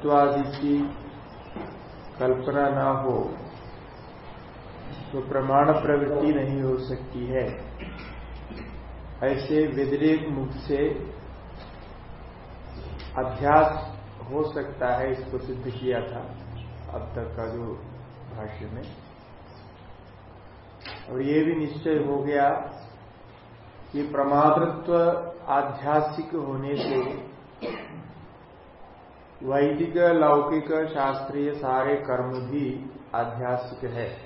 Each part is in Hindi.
प्रमातृत्वादि की कल्पना ना हो तो प्रमाण प्रवृत्ति नहीं हो सकती है। ऐसे व्यतिरेक मुख से अभ्यास हो सकता है, इसको सिद्ध किया था अब तक का जो भाष्य में। और ये भी निश्चय हो गया कि प्रमातृत्व आध्यात्मिक होने से वैदिक, लौकिक, शास्त्रीय सारे कर्म भी आध्यात्मिक है।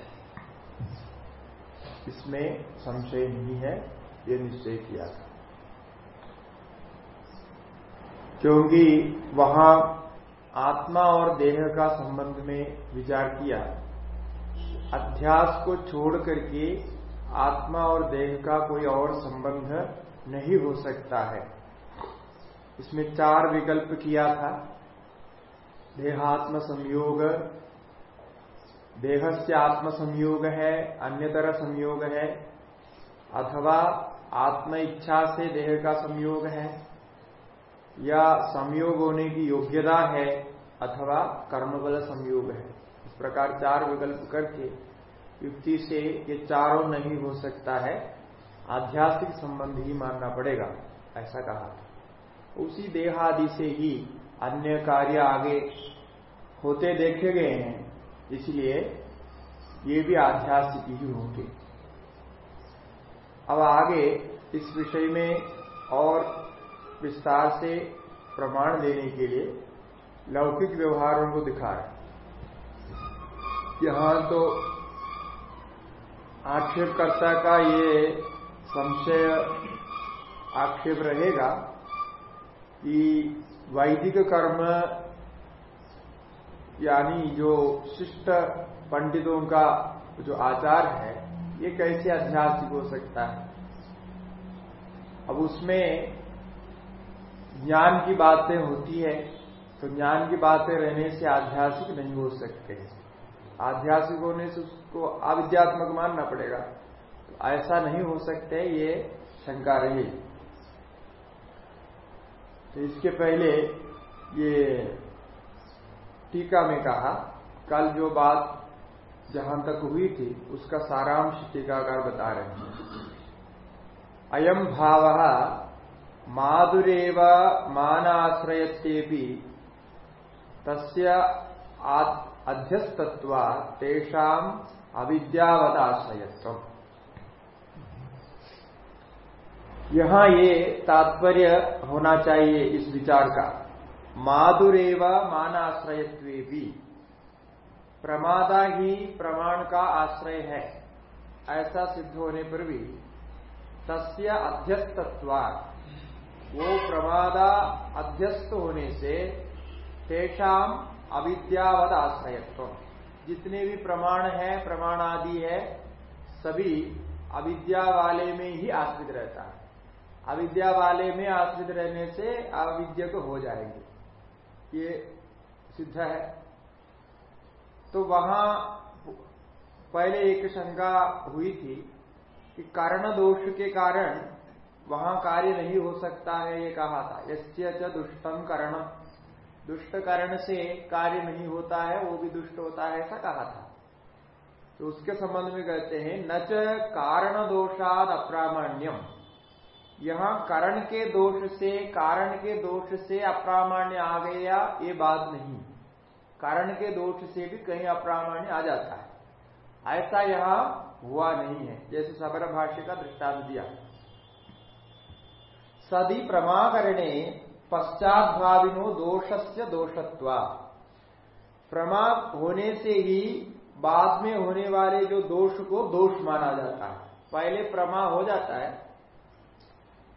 इसमें संशय नहीं है, ये निश्चय किया था। क्योंकि वहाँ आत्मा और देह का संबंध में विचार किया। अध्यास को छोड़ करके आत्मा और देह का कोई और संबंध नहीं हो सकता है। इसमें चार विकल्प किया था। देहात्म संयोग देह से आत्म संयोग है अन्यतर संयोग है अथवा आत्म इच्छा से देह का संयोग है या संयोग होने की योग्यता है अथवा कर्मबल संयोग है इस प्रकार चार विकल्प करके युक्ति से ये चारों नहीं हो सकता है। आध्यात्मिक संबंध ही मानना पड़ेगा, ऐसा कहा उसी देहादि से ही अन्य कार्य आगे होते देखे गए हैं, इसलिए ये भी आध्यात्मिक ही होंगे। अब आगे इस विषय में और विस्तार से प्रमाण देने के लिए लौकिक व्यवहारों को दिखा रहे यहाँ तो आक्षेपकर्ता का ये संशय आक्षेप रहेगा कि वैदिक कर्म, यानी जो शिष्ट पंडितों का जो आचार है, ये कैसे अध्यात्मिक हो सकता है? अब उसमें ज्ञान की बातें होती है तो ज्ञान की बातें रहने से आध्यात्मिक नहीं हो सकते आध्यात्मिक होने से उसको अविद्यात्मक मानना पड़ेगा। तो ऐसा नहीं हो सकते, ये शंका रही तो इसके पहले ये टीका में कहा, कल जो बात जहाँ तक हुई थी, उसका सारांश टीकाकार बता रहे हैं। अयम भाव माधुरेव मानाश्रयते तस्य अध्यस्तत्वा तेषाम अविद्यावदाश्रयत्व यहाँ ये तात्पर्य होना चाहिए इस विचार का। माधुरेव मानाश्रयत्वे भी प्रमादा ही प्रमाण का आश्रय है। ऐसा सिद्ध होने पर भी तस्य अध्यस्तत्वा वो प्रमादा अध्यस्त होने से तेषाम अविद्यावत आश्रयत्व जितने भी प्रमाण है प्रमाण आदि है, सभी अविद्या वाले में ही आश्रित रहता है। अविद्या वाले में आश्रित रहने से अविद्या को हो जाएँगे। ये सिद्ध है। तो वहाँ पहले एक शंका हुई थी कि कारण दोष के कारण वहाँ कार्य नहीं हो सकता है, ये कहा था। यस्य च दुष्टम करण। दुष्ट कारण से कार्य नहीं होता है, वो भी दुष्ट होता है, ऐसा कहा था। तो उसके संबंध में कहते हैं, न च कारण दोषाद अप्रामाण्यम यहाँ करण के दोष से, कारण के दोष से अप्रामाण्य आ गया, ये बात नहीं। कारण के दोष से भी कहीं अप्रामाण्य आ जाता है। ऐसा यहाँ हुआ नहीं है, जैसे सबर भाष्य का दृष्टांत दिया। सदी प्रमाकरणे पश्चात भाविनो दोष से दोषत्वा। प्रमा होने से ही बाद में होने वाले जो दोष को दोष माना जाता है। पहले प्रमा हो जाता है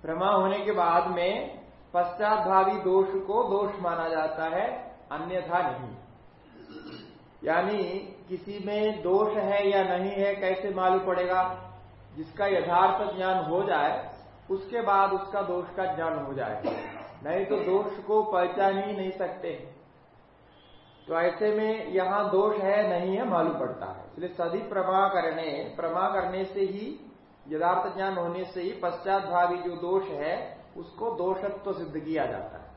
प्रमा होने के बाद में पश्चात भावी दोष को दोष माना जाता है, अन्यथा नहीं। यानी किसी में दोष है या नहीं है, कैसे मालूम पड़ेगा? जिसका यथार्थ ज्ञान हो जाए, उसके बाद उसका दोष का ज्ञान हो जाए नहीं तो दोष को पहचान ही नहीं सकते। तो ऐसे में यहाँ दोष है, नहीं है, मालूम पड़ता है। इसलिए सदी प्रमा करने प्रमा करने से ही यथार्थ ज्ञान होने से ही पश्चात भावी जो दोष है, उसको दोषत्व सिद्ध किया जाता है।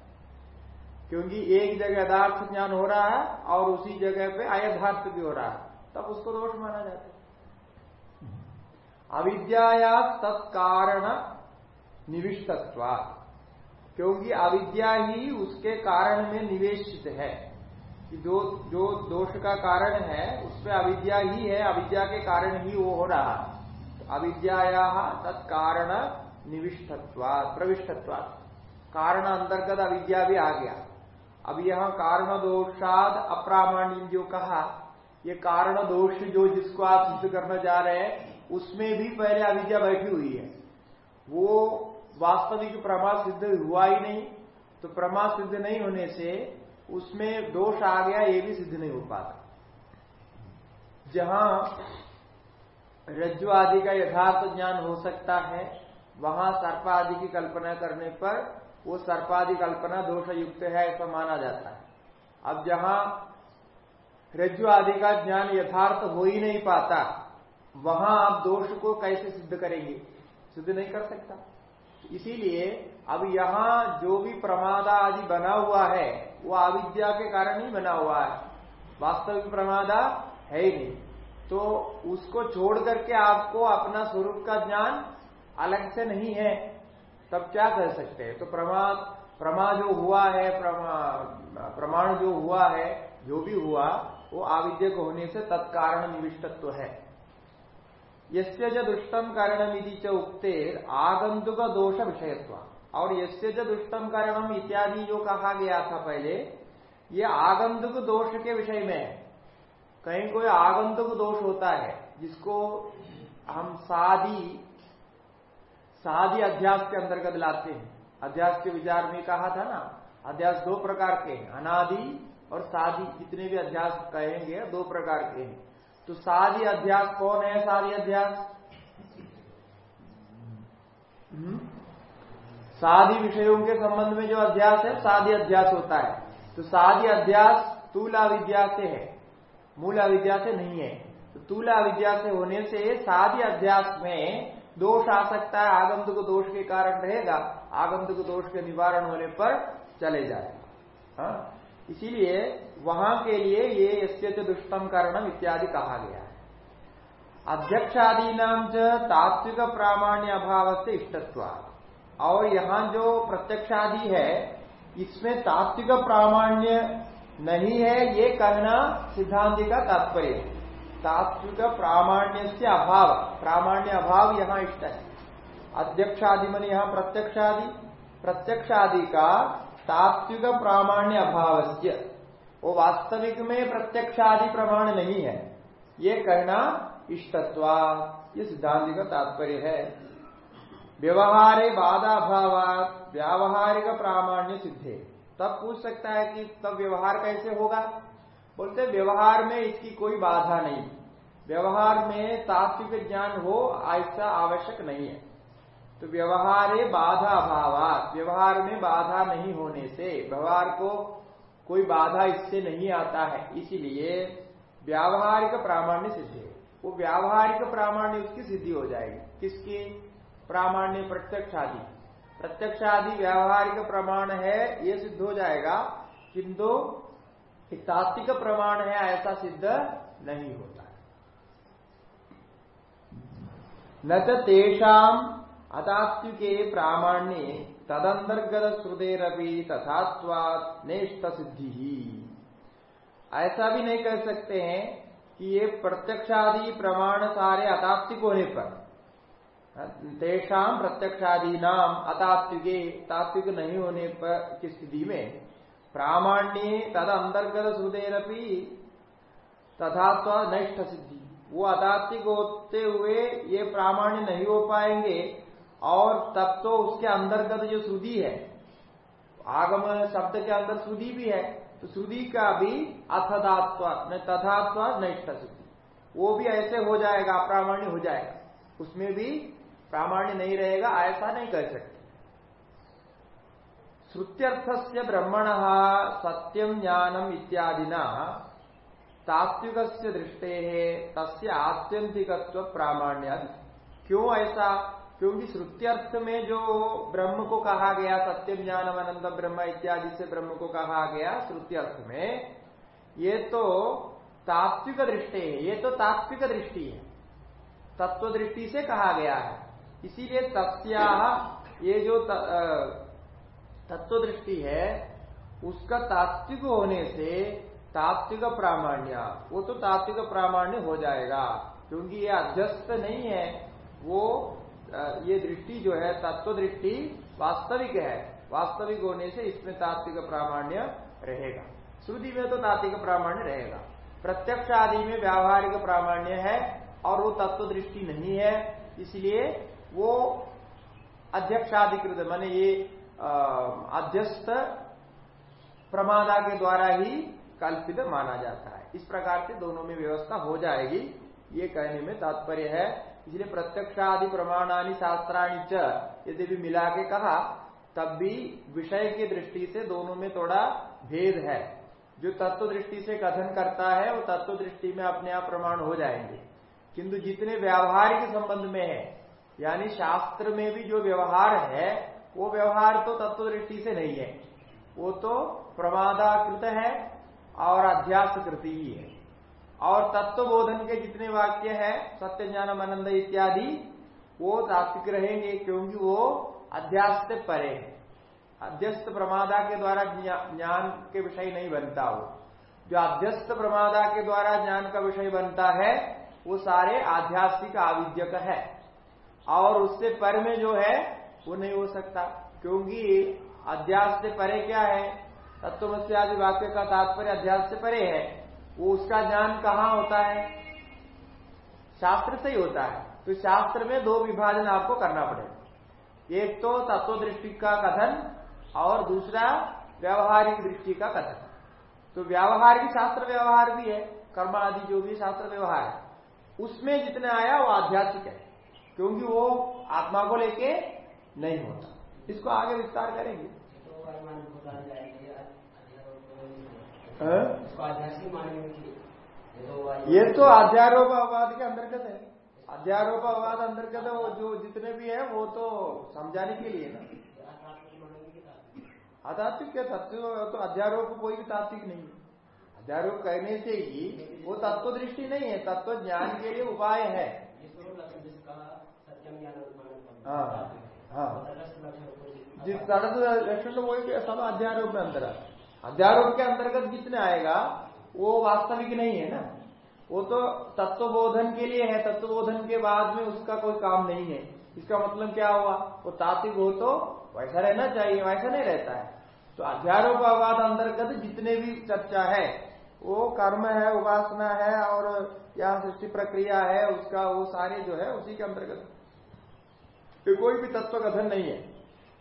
क्योंकि एक जगह यदार्थ ज्ञान हो रहा है और उसी जगह पे अयथार्थ भी हो रहा है, तब उसको दोष माना जाता है। अविद्या तत्कारण निविष्टत्व क्योंकि अविद्या ही उसके कारण में निवेशित है। कि जो जो दोष का कारण है, उसमें अविद्या ही है, अविद्या के कारण ही वो हो रहा तो अविद्या तत्कारण निविष्टत्व प्रविष्टत्व कारण अंतर्गत अविद्या भी आ गया। अब यह कारण दोषाद अप्रामाण्य जो कहा ये कारण दोष जो जिसको आप सिद्ध करना जा रहे हैं, उसमें भी पहले अविद्या बैठी हुई है। वो वास्तविक प्रमा सिद्ध हुआ ही नहीं तो प्रमा सिद्ध नहीं होने से उसमें दोष आ गया, ये भी सिद्ध नहीं हो पाता। जहाँ रज्जु आदि का यथार्थ ज्ञान हो सकता है, वहाँ सर्प आदि की कल्पना करने पर वो सर्पादि कल्पना दोष युक्त है ऐसा माना जाता है। अब जहाँ रज्जु आदि का ज्ञान यथार्थ हो ही नहीं पाता, वहाँ आप दोष को कैसे सिद्ध करेंगे? सिद्ध नहीं कर सकता। इसीलिए अब यहाँ जो भी प्रमादा आदि बना हुआ है, वो अविद्या के कारण ही बना हुआ है। वास्तविक प्रमादा है ही नहीं। तो उसको छोड़ करके आपको अपना स्वरूप का ज्ञान अलग से नहीं है। तब क्या कर सकते हैं? तो प्रमा प्रमा जो हुआ है, प्रमा, प्रमाण जो हुआ है, जो भी हुआ, वो आविद्यक होने से तत्कारण निविष्टत्व है। यस्य ज दुष्टम कारणम यदि च उक्तेर आगंतुक दोष विषयत्व। और यस्य ज दुष्टम कारणम इत्यादि जो कहा गया था पहले, ये आगंतुक दोष के विषय में कहीं कोई आगंतुक दोष होता है, जिसको हम सादी सादी अध्यास के अंतर्गत लाते हैं। अध्यास के विचार में कहा था ना, अध्यास दो प्रकार के हैं, अनादि और सादी जितने भी अध्यास कहेंगे, दो प्रकार के हैं। तो सादी अध्यास कौन है सादी अध्यास? हम्म? सादी विषयों के संबंध में जो अध्यास है सादी अध्यास होता है। तो सादी अध्यास तूला विद्या से है। मूल अविद्या से नहीं है। तो तूला विद्या से होने से सादी अध्यास में दोष आ सकता है, आगंतुक दोष के कारण रहेगा, आगंतुक दोष के निवारण होने पर चले जाएगा हाँ? इसीलिए वहाँ के लिए ये दुष्टम कारणम इत्यादि कहा गया है। अध्यक्षादी नाम तात्विक प्रामाण्य अभाव से इष्टत्व और यहाँ जो प्रत्यक्षादि है, इसमें तात्विक प्रामाण्य नहीं है ये कहना सिद्धांति का तात्पर्य। तात्विक प्रामाण्य से अभाव। प्रामाण्य अभाव यहाँ इष्ट है। अध्यक्षादि मन यहाँ प्रत्यक्षादि। प्रत्यक्षादि का तात्विक प्रामाण्य अभाव वो वास्तविक में प्रत्यक्षादि प्रमाण नहीं है। ये कहना इष्टत्वा। ये सिद्धांत का तात्पर्य है। व्यवहारे बाधा भाव व्यावहारिक प्रामाण्य सिद्धे। तब पूछ सकता है कि तब व्यवहार कैसे होगा? बोलते, व्यवहार में इसकी कोई बाधा नहीं। व्यवहार में तात्विक ज्ञान हो, ऐसा आवश्यक नहीं है। तो व्यवहार बाधा अभाव व्यवहार में बाधा नहीं होने से, व्यवहार को कोई बाधा इससे नहीं आता है। इसीलिए व्यावहारिक प्रामाण्य सिद्धि वो व्यावहारिक प्रामाण्य उसकी सिद्धि हो जाएगी। किसकी? प्रामाण्य प्रत्यक्ष आदि प्रत्यक्ष आदि व्यावहारिक प्रमाण है, ये सिद्ध हो जाएगा, किंतु तात्विक प्रमाण है, ऐसा सिद्ध नहीं होता न तो तेषाम अतात्विके प्रामाण्य तदंतर्गत श्रुदेरपी तथात्वात नेष्ट सिद्धि ऐसा भी नहीं कह सकते हैं कि ये प्रत्यक्षादि प्रमाण सारे अतात्विक होने पर तेषाम प्रत्यक्षादि नाम अतात्विके, तात्विक नहीं होने पर की स्थिति में प्रामाण्य तद अंतर्गत श्रुदेरपी तथा नष्ट सिद्धि वो अतात्विक होते हुए ये प्रामाण्य नहीं हो पाएँगे और तब तो उसके अंतर्गत जो श्रुति है, आगम शब्द के अंदर श्रुति भी है तो श्रुति का भी अथदात्व तथात्व नष्ट सिद्धि वो भी ऐसे हो जाएगा, अप्रामाण्य हो जाएगा। उसमें भी प्रामाण्य नहीं रहेगा ऐसा नहीं कर सकते। श्रुत्यर्थ से ब्रह्मण सत्यम ज्ञानम इत्यादिना तात्विक दृष्टे तस्य आत्यंतिकत्व प्रामाण्य क्यों ऐसा? क्योंकि श्रुत्यर्थ में जो ब्रह्म को कहा गया सत्यम ज्ञानम अनंत ब्रह्म इत्यादि से ब्रह्म को कहा गया श्रुत्यर्थ में ये तो तात्विक दृष्टि है, ये तो तात्विक दृष्टि है। तत्व दृष्टि से कहा गया है। इसीलिए तस्या ये जो तत्व दृष्टि है, उसका तात्विक होने से तात्विक प्रामाण्य, वो तो तात्विक प्रामाण्य हो जाएगा, क्योंकि ये अध्यस्त नहीं है, वो ये दृष्टि जो है तत्व दृष्टि वास्तविक है, वास्तविक होने से इसमें तात्विक प्रामाण्य रहेगा। श्रुति में तो तात्विक प्रामाण्य रहेगा। प्रत्यक्ष आदि में व्यावहारिक प्रामाण्य है, और वो तत्व दृष्टि नहीं है, इसलिए वो अध्यक्षाधिकृत, माने ये अध्यस्त प्रमादा के द्वारा ही कल्पित माना जाता है। इस प्रकार से दोनों में व्यवस्था हो जाएगी, ये कहने में तात्पर्य है। इसलिए प्रत्यक्षादि प्रमाणानी शास्त्राणी च, यदि भी मिला के कहा, तब भी विषय की दृष्टि से दोनों में थोड़ा भेद है। जो तत्व दृष्टि से कथन करता है, वो तत्व दृष्टि में अपने आप प्रमाण हो जाएँगे। किंतु जितने व्यावहारिक संबंध में है यानी शास्त्र में भी जो व्यवहार है, वो व्यवहार तो तत्व दृष्टि से नहीं है। वो तो प्रमादाकृत है और अध्यास कृति ही है। और तत्व बोधन के जितने वाक्य है सत्य ज्ञान आनंद इत्यादि, वो तात्विक रहेंगे क्योंकि वो अध्यास से परे है। अध्यस्त प्रमादा के द्वारा ज्ञान के विषय नहीं बनता वो। जो अध्यस्त प्रमादा के द्वारा ज्ञान का विषय बनता है, वो सारे आध्यात्मिक आविद्यक है। और उससे पर में जो है, वो नहीं हो सकता। क्योंकि अध्यास से परे क्या है? आदि वाक्य का तात्पर्य अध्यास से परे है। वो उसका ज्ञान कहाँ होता है? शास्त्र से ही होता है। तो शास्त्र में दो विभाजन आपको करना पड़ेगा। एक तो तत्व दृष्टि का कथन और दूसरा व्यवहारिक दृष्टि का कथन। तो व्यावहारिक शास्त्र व्यवहार भी है कर्म आदि जो भी शास्त्र व्यवहार है, उसमें जितने आया वो आध्यात्मिक है। क्योंकि वो आत्मा को लेके नहीं होता। इसको आगे विस्तार करेंगे। ये तो अध्यारोप अववाद के अंतर्गत है। अध्यारोप अववाद अंतर्गत वो जो जितने भी है वो तो समझाने के लिए ना। अतात्विक क्या तत्व तो अध्यारोप कोई भी तात्विक नहीं। अध्यारोप कहने से ही वो तत्व दृष्टि नहीं है। तत्व ज्ञान के लिए उपाय है। हाँ हाँ। लक्षण तो वही सब अध्यारोप में अंतर अध्यारोप के अंतर्गत जितने आएगा? वो वास्तविक नहीं है ना। वो तो तत्वबोधन के लिए है। तत्वबोधन के बाद में उसका कोई काम नहीं है। इसका मतलब क्या हुआ? वो तात्विक हो तो वैसा रहना चाहिए, वैसा नहीं रहता है। तो अध्यारोपवाद अंतर्गत जितने भी चर्चा है, वो कर्म है, उपासना है और या सृष्टि प्रक्रिया है, उसका वो सारे जो है उसी के अंतर्गत तो कोई भी तत्व कथन नहीं है।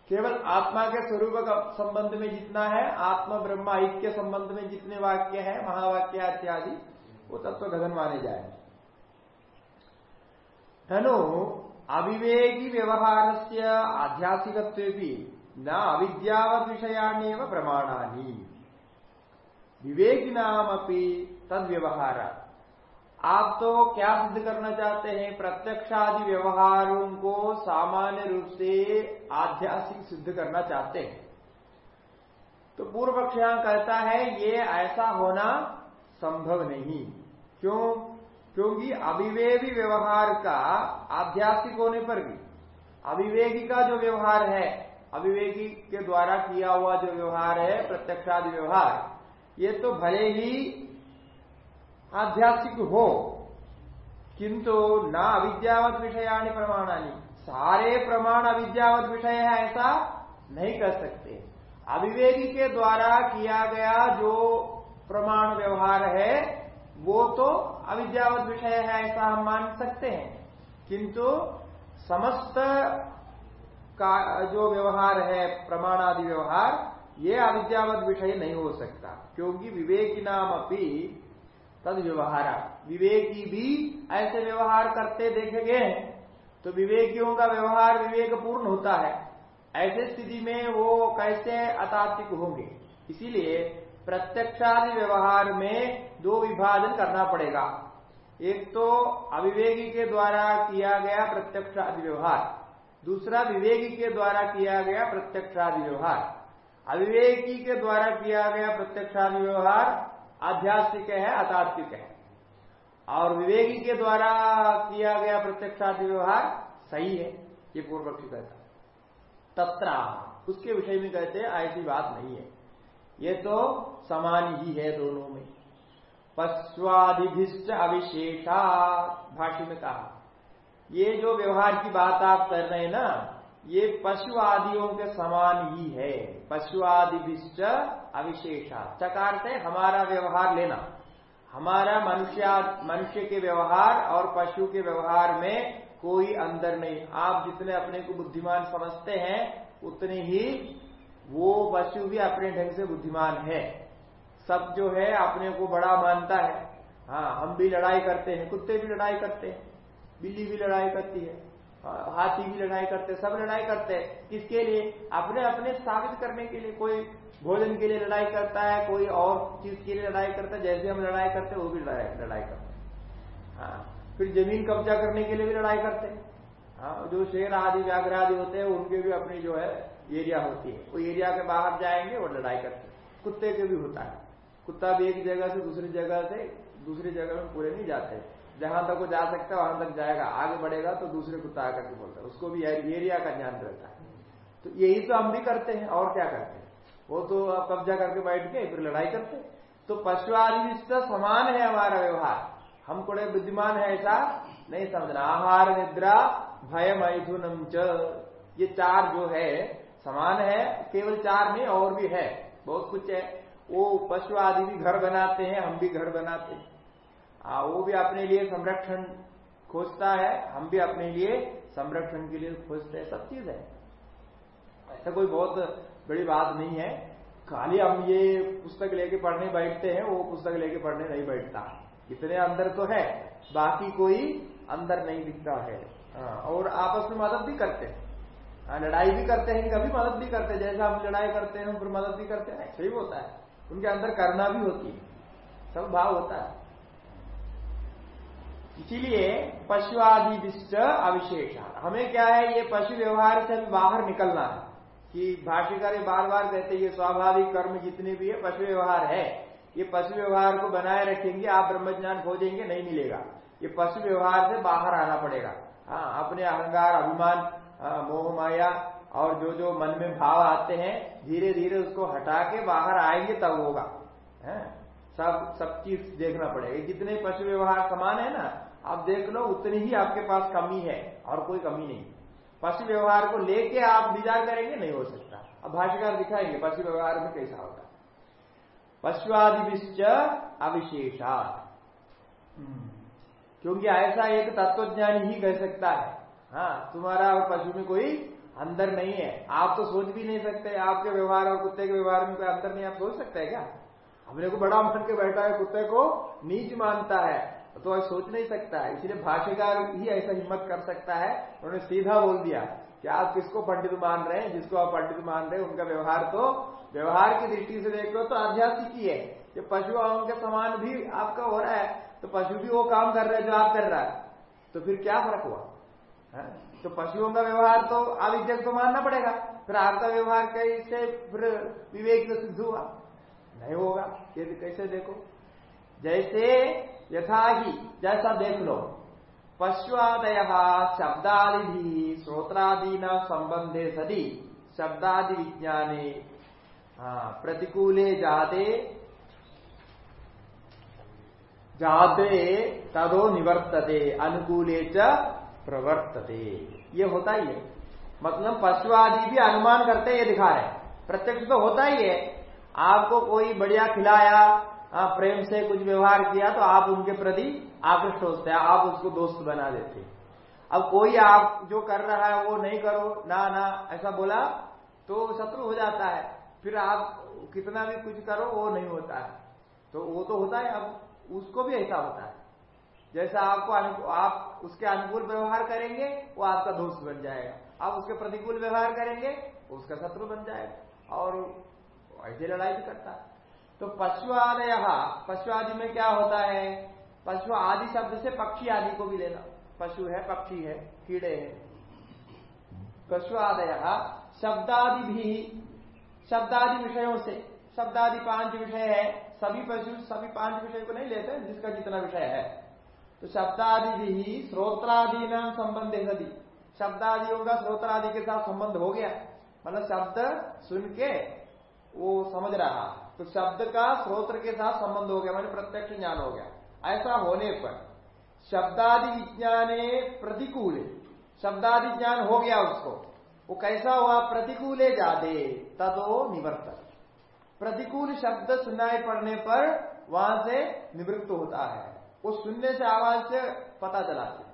केवल आत्मा के स्वरूप का संबंध में जितना है, आत्मा, ब्रह्मा ऐक्य संबंध में जितने वाक्य है महावाक्य इत्यादि वो तत्व कथन माने जाए धनु, अविवेकी व्यवहार से आध्यात्मिक न अविद्यावत विषयान्यव प्रमाणानी। विवेकी तद व्यवहार आप तो क्या सिद्ध करना चाहते हैं? प्रत्यक्ष आदि व्यवहारों को सामान्य रूप से आध्यात्मिक सिद्ध करना चाहते हैं। तो पूर्व पक्ष कहता है, ये ऐसा होना संभव नहीं। क्यों? क्योंकि अविवेकी व्यवहार का आध्यात्मिक होने पर भी, अविवेकी का जो व्यवहार है, अविवेकी के द्वारा किया हुआ जो व्यवहार है, प्रत्यक्षादि व्यवहार, ये तो भले ही आध्यात्मिक हो किंतु न अविद्यावत विषयानी प्रमाणानी। सारे प्रमाण अविद्यावत विषय है ऐसा नहीं कर सकते। अविवेकी के द्वारा किया गया जो प्रमाण व्यवहार है, वो तो अविद्यावत विषय है ऐसा हम मान सकते हैं। किंतु समस्त का, जो व्यवहार है, प्रमाणादि व्यवहार, ये अविद्यावत विषय नहीं हो सकता, क्योंकि विवेकी नाम अपनी तद व्यवहार विवेकी भी ऐसे व्यवहार करते देखे गए हैं तो विवेकियों का व्यवहार विवेक पूर्ण होता है। ऐसे स्थिति में वो कैसे अतात्विक होंगे? इसीलिए प्रत्यक्षादि व्यवहार में दो विभाजन करना पड़ेगा। एक तो अविवेकी के द्वारा किया गया प्रत्यक्षादि व्यवहार, दूसरा विवेकी के द्वारा किया गया प्रत्यक्षादि व्यवहार। अविवेकी के द्वारा किया गया प्रत्यक्षादि व्यवहार आध्यात्मिक है, अतात्विक है। और विवेकी के द्वारा किया गया प्रत्यक्षादि व्यवहार सही है, ये पूर्व पक्षी कहता तत्रा, उसके विषय में कहते ऐसी बात नहीं है। ये तो समान ही है दोनों में। पश्वादिभिश्च अविशेषा, भाष्य में कहा। ये जो व्यवहार की बात आप कर रहे हैं ना, ये पशु आदियों के समान ही है। पशु आदि अविशेषा। चकार से हमारा व्यवहार लेना। हमारा मनुष्य मनुष्य के व्यवहार और पशु के व्यवहार में कोई अंदर नहीं। आप जितने अपने को बुद्धिमान समझते हैं, उतने ही वो पशु भी अपने ढंग से बुद्धिमान है। सब जो है अपने को बड़ा मानता है। हाँ हम भी लड़ाई करते हैं, कुत्ते भी लड़ाई करते हैं, बिल्ली भी लड़ाई करती है, हाथी भी लड़ाई करते हैं, सब लड़ाई करते हैं। किसके लिए? अपने अपने साबित करने के लिए। कोई भोजन के लिए लड़ाई करता है, कोई और चीज़ के लिए लड़ाई करता है, जैसे हम लड़ाई करते हैं, वो भी लड़ाई लड़ाई करते हैं। हाँ फिर ज़मीन कब्जा करने के लिए भी लड़ाई करते हैं। हाँ जो शेर आदि, व्याघ्र आदि होते हैं, उनके भी अपनी जो है एरिया होती है। वो एरिया के बाहर जाएँगे और लड़ाई करते हैं। कुत्ते के भी होता है। कुत्ता भी एक जगह से दूसरी जगह से दूसरी जगह में पूरे नहीं जाते। जहाँ तक वो जा सकता है, वहाँ तक जाएगा। आगे बढ़ेगा तो दूसरे कुत्ता आकर के बोलता है। उसको भी एरिया का ज्ञान रहता है। तो यही तो हम भी करते हैं, और क्या करते हैं? वो तो कब्जा करके बैठ गए फिर लड़ाई करते। तो पशु आदि समान है हमारा व्यवहार। हम थोड़े बुद्धिमान है ऐसा नहीं समझना। आहार निद्रा भय मैथुनम च ये चार जो है समान है केवल चार नहीं और भी है। बहुत कुछ है। वो पशु आदि भी घर बनाते हैं हम भी घर बनाते हैं। आ, वो भी अपने लिए संरक्षण खोजता है हम भी अपने लिए संरक्षण के लिए खोजते हैं। सब चीज़ है। ऐसा कोई बहुत बड़ी बात नहीं है। खाली हम ये पुस्तक लेके पढ़ने बैठते हैं वो पुस्तक लेके पढ़ने नहीं बैठता। इतने अंदर तो है बाकी कोई अंदर नहीं दिखता है। हाँ, और आपस में मदद भी करते हैं। हाँ, लड़ाई भी करते हैं कभी मदद भी करते हैं। जैसे हम लड़ाई करते हैं फिर मदद भी करते हैं सही होता है। उनके अंदर करना भी होती है। सब भाव होता है। इसीलिए पशु आदि विष्ट अविशेष। हमें क्या है ये पशु व्यवहार से बाहर निकलना है। कि भाष्यकार बार बार कहते ये स्वाभाविक कर्म जितने भी है, पशु व्यवहार है। ये पशु व्यवहार को बनाए रखेंगे, आप ब्रह्मज्ञान खोजेंगे, नहीं मिलेगा। ये पशु व्यवहार से बाहर आना पड़ेगा। हाँ अपने अहंकार, अभिमान मोह, माया और जो जो मन में भाव आते हैं धीरे धीरे उसको हटा के बाहर आएँगे, तब होगा। है, सब सब चीज़ देखना पड़ेगा। जितने पशु व्यवहार समान है ना, आप देख लो, उतनी ही आपके पास कमी है और कोई कमी नहीं। पशु व्यवहार को लेके आप विचार करेंगे, नहीं हो सकता। अब भाष्यकार दिखाएँगे पशु व्यवहार में कैसा होगा पशुआदि अविशेषा। क्योंकि ऐसा एक तत्वज्ञान ही कह सकता है हाँ तुम्हारा और पशु में कोई अंदर नहीं है। आप तो सोच भी नहीं सकते, आपके व्यवहार और कुत्ते के व्यवहार में कोई अंदर नहीं, आप सोच सकते हैं क्या? हमने को बड़ा मान के बैठा है, कुत्ते को नीच मानता है। तो सोच नहीं सकता है। इसलिए भाष्यकार ही ऐसा हिम्मत कर सकता है। उन्होंने सीधा बोल दिया कि आप किसको पंडित मान रहे हैं? जिसको आप पंडित मान रहे हैं, उनका व्यवहार तो व्यवहार की दृष्टि से देख लो तो आध्यात्मिक ही है। कि पशु के समान भी आपका हो रहा है तो पशु भी वो काम कर रहे हैं जो आप कर रहा है। तो फिर क्या फ़र्क हुआ? है? तो पशुओं का व्यवहार तो अविद्यक तो मानना पड़ेगा। फिर आपका व्यवहार कैसे फिर विवेक तो सिद्ध हुआ? नहीं होगा। ये कैसे देखो? जैसे यथा ही जैसा देख लो। पशुआदय शब्दादि श्रोत्रादि न संबंधे सदी शब्दादि विज्ञाने प्रतिकूले जाते जाते, तदो निवर्तते, अनुकूले च प्रवर्तते। ये होता ही है। मतलब पशु आदि भी अनुमान करते ये दिखा रहे प्रत्यक्ष तो होता ही है। आपको कोई बढ़िया खिलाया प्रेम से कुछ व्यवहार किया तो आप उनके प्रति आकृष्ट होते हैं, आप उसको दोस्त बना देते अब कोई आप जो कर रहा है वो नहीं करो, ना ना, ऐसा बोला तो शत्रु हो जाता है। फिर आप कितना भी कुछ करो, वो नहीं होता है। तो वो तो होता है, अब उसको भी ऐसा होता है। जैसा आपको आप उसके अनुकूल व्यवहार करेंगे, वो आपका दोस्त बन जाएगा। आप उसके प्रतिकूल व्यवहार करेंगे उसका शत्रु बन जाएगा। और ऐसे लड़ाई भी करता है। तो पशु आदय पशु आदि में क्या होता है? पशु आदि शब्द से पक्षी आदि को भी लेना पशु है, पक्षी है, कीड़े हैं। पशु आदय शब्दादि भी, शब्दादि विषयों से, शब्दादि पाँच विषय है। सभी पशु, सभी पाँच विषय को नहीं लेते, जिसका जितना विषय है। तो शब्दादि भी श्रोत्रादि नाम संबंध सदी शब्दादियों का श्रोत्रादि के साथ संबंध हो गया। मतलब शब्द सुन के वो समझ रहा। तो शब्द का श्रोत्र के साथ संबंध हो गया, मैंने प्रत्यक्ष ज्ञान हो गया। ऐसा होने पर शब्दादि विज्ञाने प्रतिकूल, शब्दादि ज्ञान हो गया उसको। वो कैसा हुआ? प्रतिकूले जादे, तदो निवर्तन। प्रतिकूल शब्द सुनाई पड़ने पर वहाँ से निवृत्त होता है। वो सुनने से आवाज़ से पता चलाते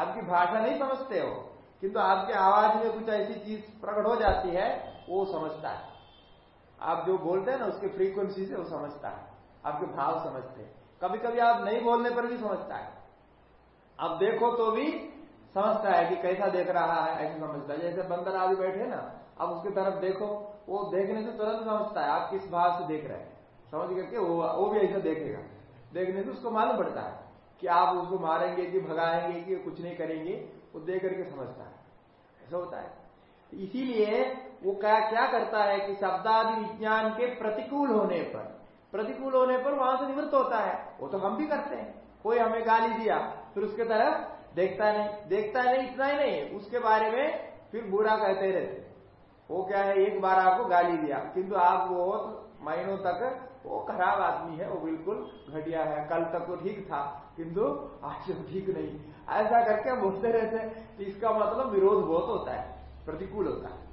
आपकी भाषा नहीं समझते हो, किंतु आपके आवाज़ में कुछ ऐसी चीज़ प्रकट हो जाती है, वो समझता है। आप जो बोलते हैं ना, उसके फ्रीक्वेंसी से वो समझता है। आपके भाव समझते हैं। कभी कभी आप नहीं बोलने पर भी समझता है। अब देखो तो भी समझता है कि कैसा देख रहा है, ऐसे समझता है। जैसे बंदर आदि बैठे ना अब उसकी तरफ़ देखो, वो देखने से तुरंत समझता है, आप किस भाव से देख रहे हैं। समझ करके वो वो भी ऐसा देखेगा। देखने से उसको मालूम पड़ता है कि आप उसको मारेंगे कि भगाएँगे कि कुछ नहीं करेंगे, वो देख करके समझता है। ऐसा होता है। इसीलिए वो क्या क्या करता है कि शब्दादि विज्ञान के प्रतिकूल होने पर, प्रतिकूल होने पर वहाँ से निवृत्त होता है। वो तो हम भी करते हैं। कोई हमें गाली दिया, फिर उसके तरफ़ देखता नहीं। देखता नहीं, इतना ही नहीं। उसके बारे में फिर बुरा कहते रहते वो क्या है, एक बार आपको गाली दिया। किंतु आप वो महीनों तक वो खराब आदमी है, वो बिल्कुल घटिया है। कल तक तो ठीक था, किंतु आज तो ठीक नहीं। ऐसा करके बोलते रहते इसका मतलब विरोध बहुत होता है, प्रतिकूल होता है।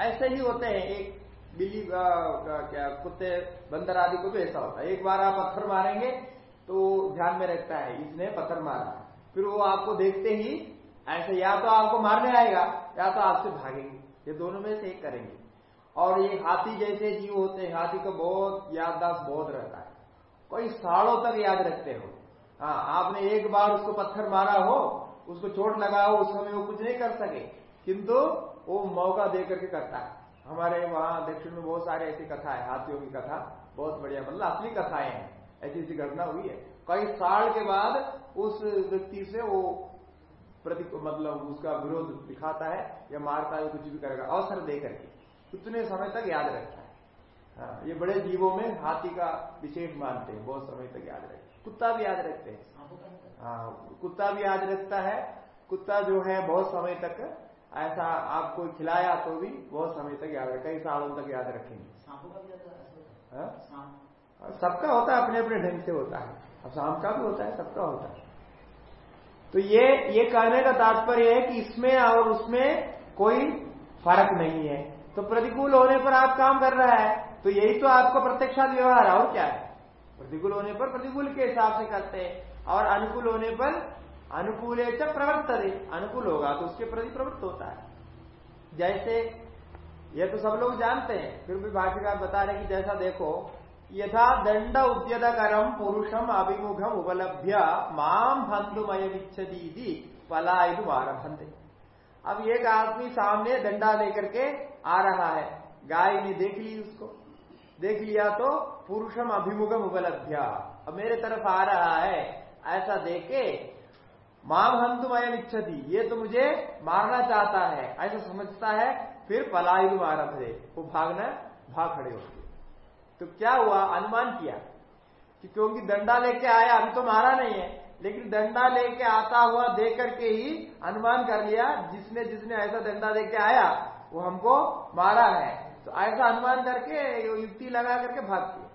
ऐसे ही होते हैं, एक बिल्ली क्या, कुत्ते, बंदर आदि को भी ऐसा होता है। एक बार आप पत्थर मारेंगे तो ध्यान में रखता है, इसने पत्थर मारा। फिर वो आपको देखते ही, ऐसे या तो आपको मारने आएगा, या तो आपसे भागेंगे। ये दोनों में से एक करेंगे। और ये हाथी जैसे जीव होते हैं, हाथी को बहुत याददाश्त बहुत रहता है। कोई सालों तक याद रखते हो। हाँ आपने एक बार उसको पत्थर मारा हो, उसको चोट लगा हो उस समय वो कुछ नहीं कर सके। किंतु वो मौका दे करके करता है। हमारे वहाँ दक्षिण में बहुत सारे ऐसी कथा है हाथियों की कथा बहुत बढ़िया मतलब असली कथाएँ हैं। ऐसी ऐसी घटना हुई है। कई साल के बाद उस व्यक्ति से वो प्रति मतलब उसका विरोध दिखाता है या मारता है कुछ भी करेगा अवसर दे करके। उतने समय तक याद रखता है। हाँ, ये बड़े जीवों में हाथी का विशेष मानते हैं बहुत समय तक याद रखते कुत्ता भी याद रखते हैं। हाँ कुत्ता भी याद रखता है। कुत्ता जो है बहुत समय तक ऐसा आपको खिलाया तो भी बहुत समय तक याद रखे कई सालों तक याद रखेंगे। हाँ? सबका होता है अपने अपने ढंग से होता है। अब शाम का भी होता है सबका होता है। तो ये ये कहने का तात्पर्य है कि इसमें और उसमें कोई फ़र्क नहीं है। तो प्रतिकूल होने पर आप काम कर रहा है तो यही तो आपका प्रत्यक्षात व्यवहार है और क्या है? प्रतिकूल होने पर प्रतिकूल के हिसाब से करते हैं और अनुकूल होने पर अनुकूल प्रवृत्त अनुकूल होगा तो उसके प्रति प्रवृत्त होता है। जैसे, ये तो सब लोग जानते हैं, फिर भी भाष्यकार बता रहे कि जैसा देखो, यथा दंड उद्यत करम पुरुषम अभिमुखम उपलभ्य माम बंधुमय विच्छदी पलायु आरभंते अब एक आदमी सामने डंडा लेकर के आ रहा है। गाय ने देख ली उसको। देख लिया तो पुरुषम अभिमुखम उपलब्ध अब मेरे तरफ़ आ रहा है, ऐसा देखे माम हम तुम अयम इच्छती, ये तो मुझे मारना चाहता है। ऐसा समझता है, फिर पलायु मारभ दे वो भागना, भाग खड़े होते तो क्या हुआ? अनुमान किया कि क्योंकि दंडा लेके आया, अभी तो मारा नहीं है, लेकिन दंडा लेके आता हुआ दे करके ही अनुमान कर लिया, जिसने जिसने ऐसा दंडा लेके आया, वो हमको मारा है। तो ऐसा अनुमान करके युक्ति लगा करके भागती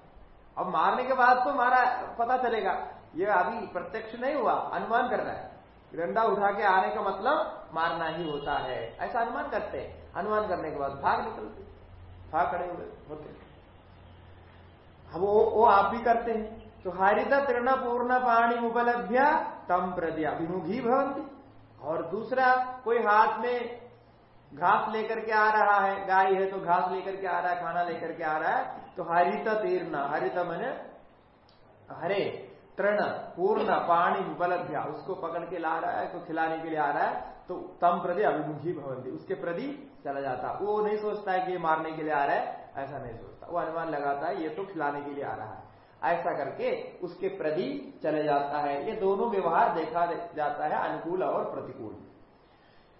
अब मारने के बाद तो मारा, पता चलेगा, ये अभी प्रत्यक्ष नहीं हुआ, अनुमान कर रहा है। डंडा उठा के आने का मतलब मारना ही होता है। ऐसा अनुमान करते हैं। अनुमान करने के बाद भाग निकलते भाग खड़े हुए होते अब वो वो आप भी करते हैं। तो हरित तृण पूर्ण पाणी उपलब्ध तम प्रति अभिमुखी भवंती और दूसरा, कोई हाथ में घास लेकर के आ रहा है, गाय है तो घास लेकर के आ रहा है, खाना लेकर के आ रहा है तो हरित तीर्ण, हरित मन, हरे। तृण, पूर्ण पानी उपलब्ध उसको पकड़ के ला रहा है तो खिलाने के लिए आ रहा है तो तम प्रति अभिमुखी भवंती। उसके प्रति चला जाता। वो नहीं सोचता है कि ये मारने के लिए आ रहा है, ऐसा नहीं सोचता। वो अनुमान लगाता है, ये तो खिलाने के लिए आ रहा है। ऐसा करके उसके प्रति चले जाता है। ये दोनों व्यवहार देखा जाता है, अनुकूल और प्रतिकूल।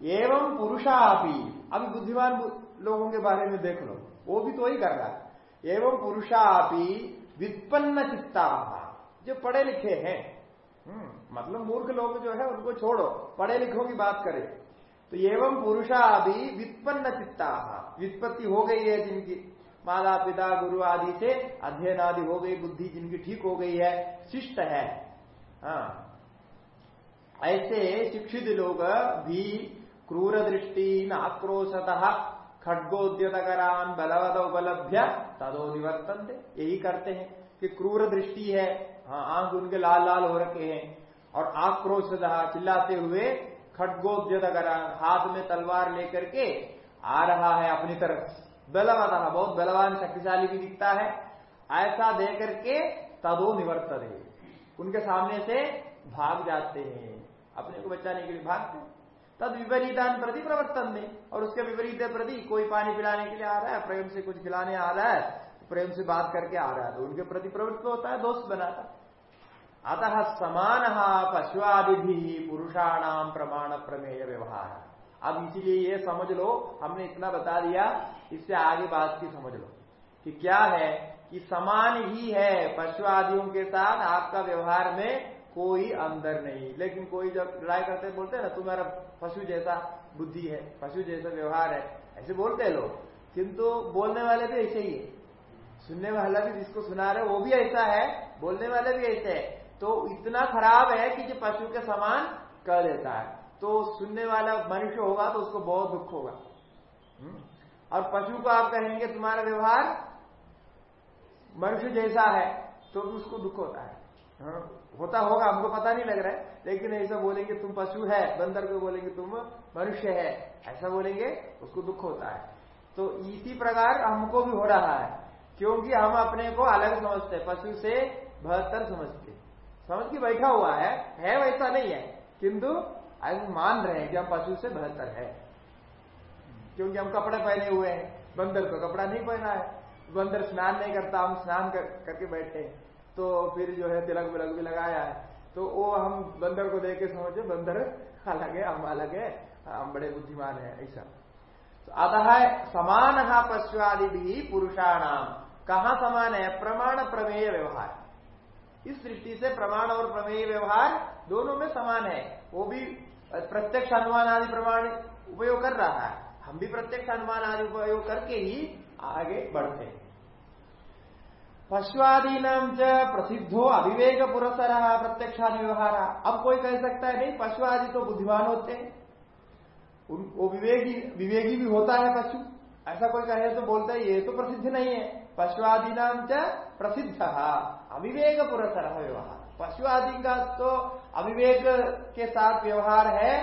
एवं पुरुषा भी अभी बुद्धिमान लोगों के बारे में देख लो। वो भी तो ही कर रहा है। एवं पुरुषा भी वित्पन्न चित्ता। जो पढ़े लिखे हैं। हम्म, मतलब मूर्ख लोग जो है उनको छोड़ो। पढ़े लिखों की बात करें। तो एवं पुरुषा भी वित्पन्न चित्ता। वित्पत्ति हो गई है जिनकी। माता पिता गुरु आदि से अध्ययन आदि हो गई बुद्धि जिनकी ठीक हो गई है शिष्ट है। हाँ। ऐसे शिक्षित लोग भी क्रूर दृष्टि आक्रोशत खड्गोद्यतकरान बलवद उपलभ्य तदो निवर्तन यही करते हैं कि क्रूर दृष्टि है। हाँ आँख उनके लाल लाल हो रखे हैं और आक्रोश चिल्लाते हुए खड्गोद्यतकरान हाथ में तलवार लेकर के आ रहा है अपनी तरफ़। बलवत बहुत बलवान, शक्तिशाली भी दिखता है। ऐसा दे करके तदो निवर्तन उनके सामने से भाग जाते हैं। अपने को बचाने के लिए भागते तद विपरीतान प्रति प्रवर्तन में और उसके विपरीत प्रति कोई पानी पिलाने के लिए आ रहा है, प्रेम से कुछ खिलाने आ रहा है, प्रेम से बात करके आ रहा है। तो उनके प्रति प्रवृत्त होता है, दोस्त बनाता अतः समान पशुआदि पुरुषाणाम प्रमाण प्रमेय व्यवहार। अब इसीलिए ये समझ लो, हमने इतना बता दिया, इससे आगे बात की समझ लो। कि क्या है कि समान ही है पशु आदियों के साथ आपका व्यवहार में कोई अंदर नहीं। लेकिन कोई जब लड़ाई करते बोलते हैं ना, तुम्हारा पशु जैसा बुद्धि है, पशु जैसा व्यवहार है, ऐसे बोलते हैं लोग। किंतु बोलने वाले भी ऐसे ही है। सुनने वाला भी जिसको सुना रहे वो भी ऐसा है, बोलने वाले भी ऐसे है। तो इतना खराब है कि जो पशु के समान कह देता है। तो सुनने वाला मनुष्य होगा तो उसको बहुत दुख होगा। हम्म? और पशु को आप कहेंगे, तुम्हारा व्यवहार मनुष्य जैसा है। तो भी उसको दुख होता है। हाँ? होता होगा, हमको पता नहीं लग रहा है। लेकिन ऐसा बोलेंगे, तुम पशु है। बंदर को बोलेंगे, तुम मनुष्य है। ऐसा बोलेंगे, उसको दुख होता है। तो इसी प्रकार हमको भी हो रहा है। क्योंकि हम अपने को अलग समझते हैं। पशु से बहत्तर समझते समझ के बैठा हुआ है है वैसा नहीं है। किंतु ऐसे मान रहे हैं कि हम पशु से बेहतर है। क्योंकि हम कपड़े पहने हुए हैं बंदर को कपड़ा नहीं पहना है। बंदर स्नान नहीं करता हम स्नान कर, करके बैठे तो फिर जो है तिलक विलक भी लगाया है। तो वो हम बंदर को देख के समझे बंदर अलग है हम अलग है हम बड़े बुद्धिमान है ऐसा। तो अतः समान पशु आदि भी पुरुषाणाम। कहा समान है? प्रमाण प्रमेय व्यवहार। इस दृष्टि से प्रमाण और प्रमेय व्यवहार दोनों में समान है। वो भी प्रत्यक्ष अनुमान आदि प्रमाण उपयोग कर रहा है। हम भी प्रत्यक्ष अनुमान आदि उपयोग करके ही आगे बढ़ते हैं। पशुआदीनाम च प्रसिद्धो अविवेक पुरस्तर प्रत्यक्षादि व्यवहार। अब कोई कह सकता है, नहीं पशु आदि तो बुद्धिमान होते हैं। वो विवेकी विवेकी भी होता है पशु। ऐसा कोई कहे तो बोलता है, ये तो प्रसिद्ध नहीं है। पशुआदीनाम च प्रसिद्ध। अविवेक पुरस्तर व्यवहार। पशु आदि का तो अविवेक के साथ व्यवहार है,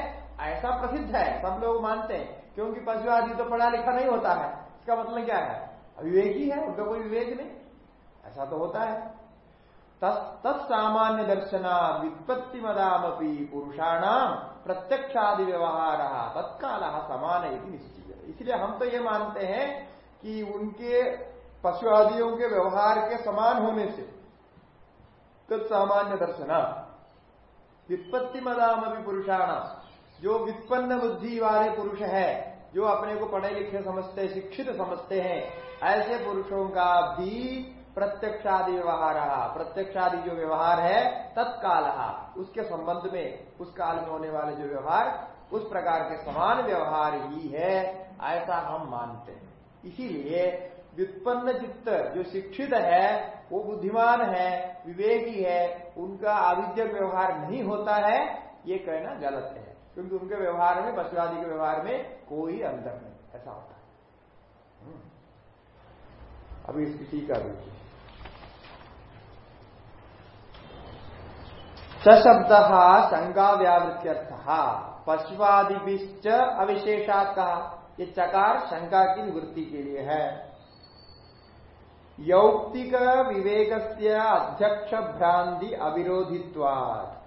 ऐसा प्रसिद्ध है, सब लोग मानते हैं, क्योंकि पशु आदि तो पढ़ा लिखा नहीं होता है। इसका मतलब क्या है? अविवेकी है, उनका कोई विवेक नहीं। ऐसा तो होता है। तत्सामान्य दर्शना वित्पत्ति मदामी पुरुषाणाम प्रत्यक्षादि व्यवहार तत्काल समान निश्चित। इसलिए हम तो ये मानते हैं कि उनके पशु आदियों के व्यवहार के समान होने से। तत्सामान्य दर्शना। वित्पत्ति मदामी पुरुषाणाम जो वित्पन्न बुद्धि वाले पुरुष है, जो अपने को पढ़े लिखे समझते, शिक्षित समझते हैं, ऐसे पुरुषों का भी प्रत्यक्षादि व्यवहार, प्रत्यक्षादि जो व्यवहार है, तत्काल, उसके संबंध में, उस काल में होने वाले जो व्यवहार, उस प्रकार के समान व्यवहार ही है, ऐसा हम मानते हैं। इसीलिए व्युत्पन्न चित्त, जो शिक्षित है, वो बुद्धिमान है, विवेकी है, उनका आविद्य व्यवहार नहीं होता है, ये कहना गलत है। क्योंकि उनके व्यवहार में, पशुवादी के व्यवहार में कोई अंतर नहीं, ऐसा होता है। हम्म। अभी इसकी टीका देखिए सशब्द शंका व्यावृत्यर्थ। पशुवादिश्च अविशेषात कहा। ये चकार शंका की निवृत्ति के लिए है। यौक्तिक विवेक अध्यक्ष भ्रांति अविरोधित्वाद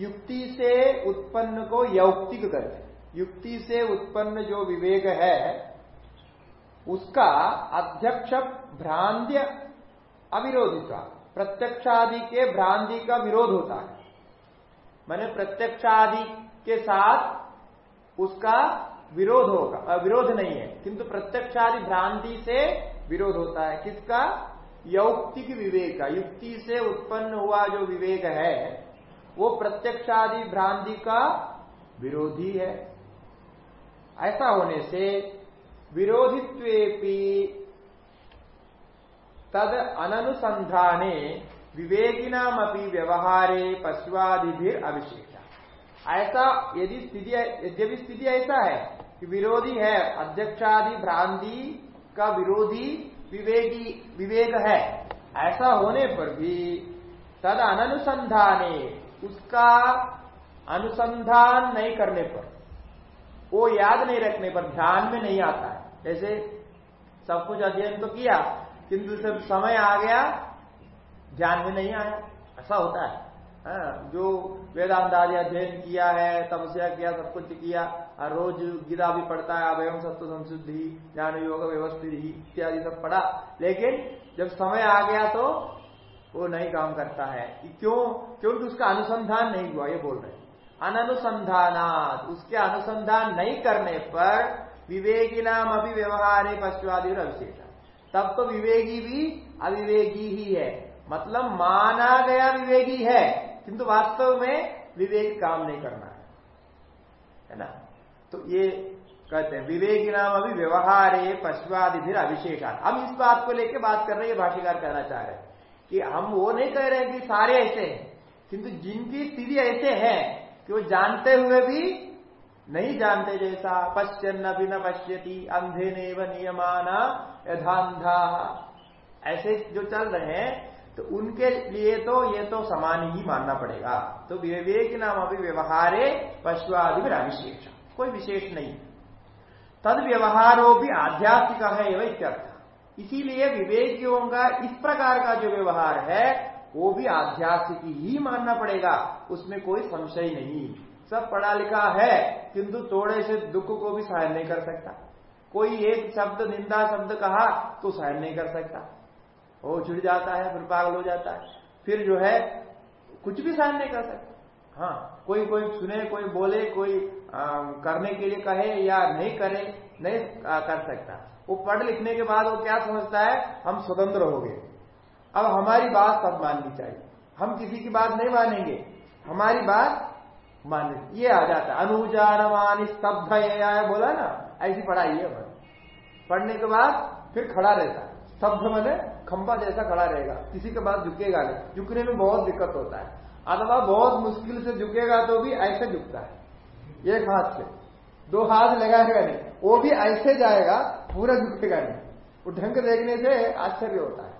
युक्ति से उत्पन्न को यौक्तिक करते युक्ति से उत्पन्न जो विवेक है, उसका अध्यक्ष भ्रांत्य अविरोधित प्रत्यक्षादि के भ्रांति का विरोध होता है। मैंने प्रत्यक्षादि के साथ उसका विरोध होगा विरोध नहीं है। किंतु प्रत्यक्षादि भ्रांति से विरोध होता है। किसका? यौक्तिक विवेक युक्ति से उत्पन्न हुआ जो विवेक है, वो प्रत्यक्षादि भ्रांति का विरोधी है। ऐसा होने से विरोधित्वेपि तद अनुसंधाने विवेकिनाम अपनी व्यवहारे पशुवादि अविशेषा। ऐसा यदि स्थिति, यद्यपि स्थिति ऐसा है कि विरोधी है, अध्यक्षादि भ्रांति का विरोधी विवेकी विवेक है। ऐसा होने पर भी तद अनुसंधाने उसका अनुसंधान नहीं करने पर वो याद नहीं रखने पर ध्यान में नहीं आता है। जैसे सब कुछ अध्ययन तो किया किंतु जब समय आ गया ध्यान में नहीं आया। ऐसा होता है। हाँ, जो वेदांत आदि अध्ययन किया है, तपस्या किया, सब कुछ किया और रोज गीता भी पढ़ता है अवयम सत्व संशुद्धि, ज्ञान योग, व्यवस्थित ही इत्यादि सब पढ़ा। लेकिन जब समय आ गया तो वो नहीं काम करता है। क्यों? क्योंकि उसका अनुसंधान नहीं हुआ, ये बोल रहे अनुसंधानात उसके अनुसंधान नहीं करने पर विवेकी नाम अभी व्यवहार है पशुआदि और अविशेषा। तब तो विवेकी भी अविवेकी ही है। मतलब माना गया विवेकी है। किंतु वास्तव में विवेक काम नहीं करना है। है ना? तो ये कहते हैं, विवेकी नाम अभी व्यवहार पशुआदि फिर हम इस बात को लेकर बात कर रहे हैं भाष्यकार कहना चाह रहे हैं कि हम वो नहीं कह रहे हैं कि सारे ऐसे हैं। किंतु जिनकी स्थिति ऐसे है कि वो जानते हुए भी नहीं जानते जैसा पश्चन अभी न पश्यति अंधे नेव नियमाना यथांधा ऐसे जो चल रहे हैं तो उनके लिए तो ये तो समान ही मानना पड़ेगा। तो विवेक नाम अभी व्यवहारे पशुआदि विशेष कोई विशेष नहीं। तद व्यवहारो भी आध्यात्मिक है एवं इत्यर्थ। इसीलिए विवेकियों का इस प्रकार का जो व्यवहार है, वो भी आध्यात्मिक ही मानना पड़ेगा। उसमें कोई संशय नहीं। सब पढ़ा लिखा है, किंतु थोड़े से दुख को भी सहन नहीं कर सकता। कोई एक शब्द, निंदा शब्द कहा तो सहन नहीं कर सकता। वो छिड़ जाता है फिर पागल हो जाता है। फिर जो है कुछ भी सहन नहीं कर सकता। हाँ। कोई कोई सुने कोई बोले कोई आ, करने के लिए कहे या नहीं करे नहीं आ, कर सकता। वो पढ़ लिखने के बाद वो क्या समझता है? हम स्वतंत्र हो गए। अब हमारी बात सब माननी चाहिए। हम किसी की बात नहीं मानेंगे। हमारी बात मान ये आ जाता है। अनुजानमान स्तब्ध ये बोला ना? ऐसी पढ़ाई है पढ़ने के बाद फिर खड़ा रहता है। स्तब्ध मैंने खंबा जैसा खड़ा रहेगा, किसी के बाद झुकेगा नहीं। झुकने में बहुत दिक्कत होता है। अथवा बहुत मुश्किल से झुकेगा तो भी ऐसे झुकता है। एक हाथ से। दो हाथ लगाएगा नहीं। वो भी ऐसे जाएगा, पूरा झुकेगा नहीं। वो ढंग देखने से आश्चर्य होता है।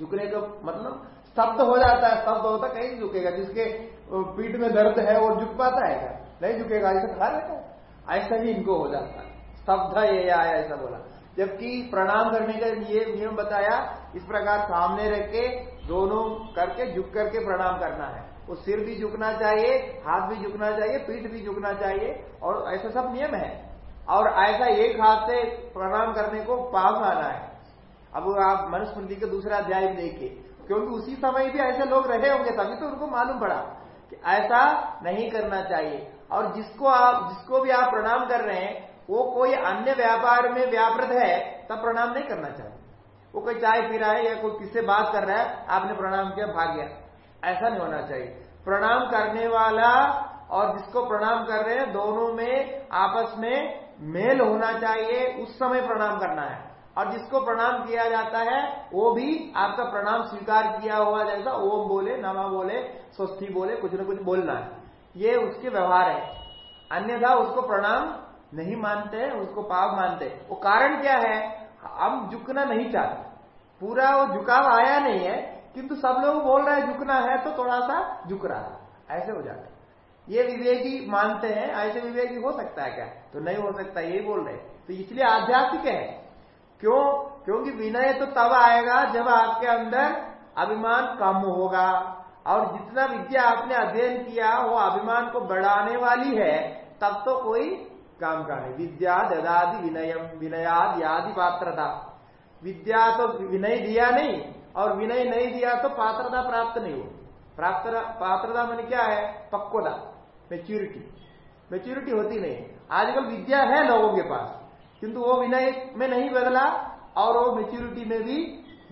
झुकने का मतलब स्तब्ध हो जाता है। स्तब्ध होता कहीं झुकेगा। जिसके पीठ में दर्द है, वो झुक पाता है नहीं झुकेगा, ऐसा खा रहता है। ऐसा ही इनको हो जाता है। स्तब्ध ये, आया ऐसा बोला। जबकि प्रणाम करने का ये नियम बताया, इस प्रकार सामने रख के, दोनों करके, झुक करके प्रणाम करना है। वो सिर भी झुकना चाहिए, हाथ भी झुकना चाहिए, पीठ भी झुकना चाहिए, और ऐसा सब नियम है। और ऐसा एक हाथ से प्रणाम करने को पास आना है। अब आप मनुस्मृति के दूसरा अध्याय देखिए, क्योंकि उसी समय भी ऐसे लोग रहे होंगे, तभी तो उनको मालूम पड़ा कि ऐसा नहीं करना चाहिए। और जिसको आप, जिसको भी आप प्रणाम कर रहे हैं वो कोई अन्य व्यापार में व्यापृत है, तब प्रणाम नहीं करना चाहिए वो कोई चाय पी रहा है या कोई किससे बात कर रहा है, आपने प्रणाम किया, भाग गया। ऐसा नहीं होना चाहिए। प्रणाम करने वाला और जिसको प्रणाम कर रहे हैं, दोनों में, आपस में मेल होना चाहिए, उस समय प्रणाम करना है। और जिसको प्रणाम किया जाता है, वो भी आपका प्रणाम स्वीकार किया हुआ जैसा ओम बोले, नमा बोले स्वस्थी बोले, कुछ न कुछ बोलना है। ये उसके व्यवहार है। अन्यथा उसको प्रणाम नहीं मानते, उसको पाप मानते। वो कारण क्या है? हम झुकना नहीं चाहते। पूरा वो झुकाव आया नहीं है, किंतु सब लोग बोल रहे हैं, झुकना है तो थोड़ा सा झुक रहा है। ऐसे हो जाता ये विवेकी मानते हैं, ऐसे विवेकी हो सकता है क्या? तो नहीं हो सकता यही बोल रहे तो इसलिए आध्यात्मिक है। क्यों? क्योंकि विनय तो तब आएगा जब आपके अंदर अभिमान कम होगा। और जितना विद्या आपने अध्ययन किया, वो अभिमान को बढ़ाने वाली है, तब तो कोई काम का नहीं विद्या ददादि विनयम विनयाद यादि पात्रता विद्या तो विनय दिया नहीं, और विनय नहीं दिया तो पात्रता प्राप्त नहीं हो प्राप्त पात्रता मैंने क्या है? पक्वता मेच्यूरिटी मेच्यूरिटी होती नहीं। आजकल विद्या है लोगों के पास, किंतु वो विनय में नहीं बदला, और वो मेच्यूरिटी में भी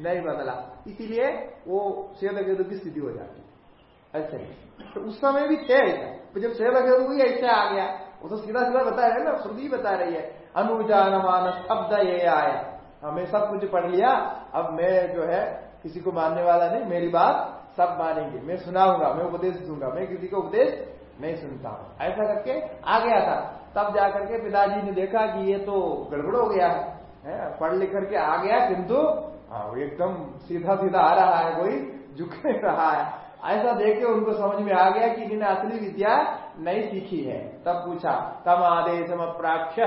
नहीं बदला। इसीलिए वो केतु की स्थिति हो जाती ऐसे तो उस समय भी थे जब केतु भी ऐसे आ गया वो तो सीधा सीधा बता रहे ना श्रुति बता रही है अनुजान मान शब्द ये आया। हमें सब कुछ पढ़ लिया अब मैं जो है किसी को मानने वाला नहीं मेरी बात सब मानेंगे। मैं सुनाऊँगा मैं उपदेश दूँगा मैं किसी को उपदेश नहीं सुनता हूँ। ऐसा करके आ गया था। तब जाकर के पिताजी ने देखा कि ये तो गड़बड़ हो गया है पढ़ लिख करके आ गया किंतु हाँ, एकदम सीधा सीधा आ रहा है कोई झुक रहा है। ऐसा देख उनको समझ में आ गया कि इन्हें असली विद्या नहीं सीखी है। तब पूछा, तम आदेश प्राक्ष्य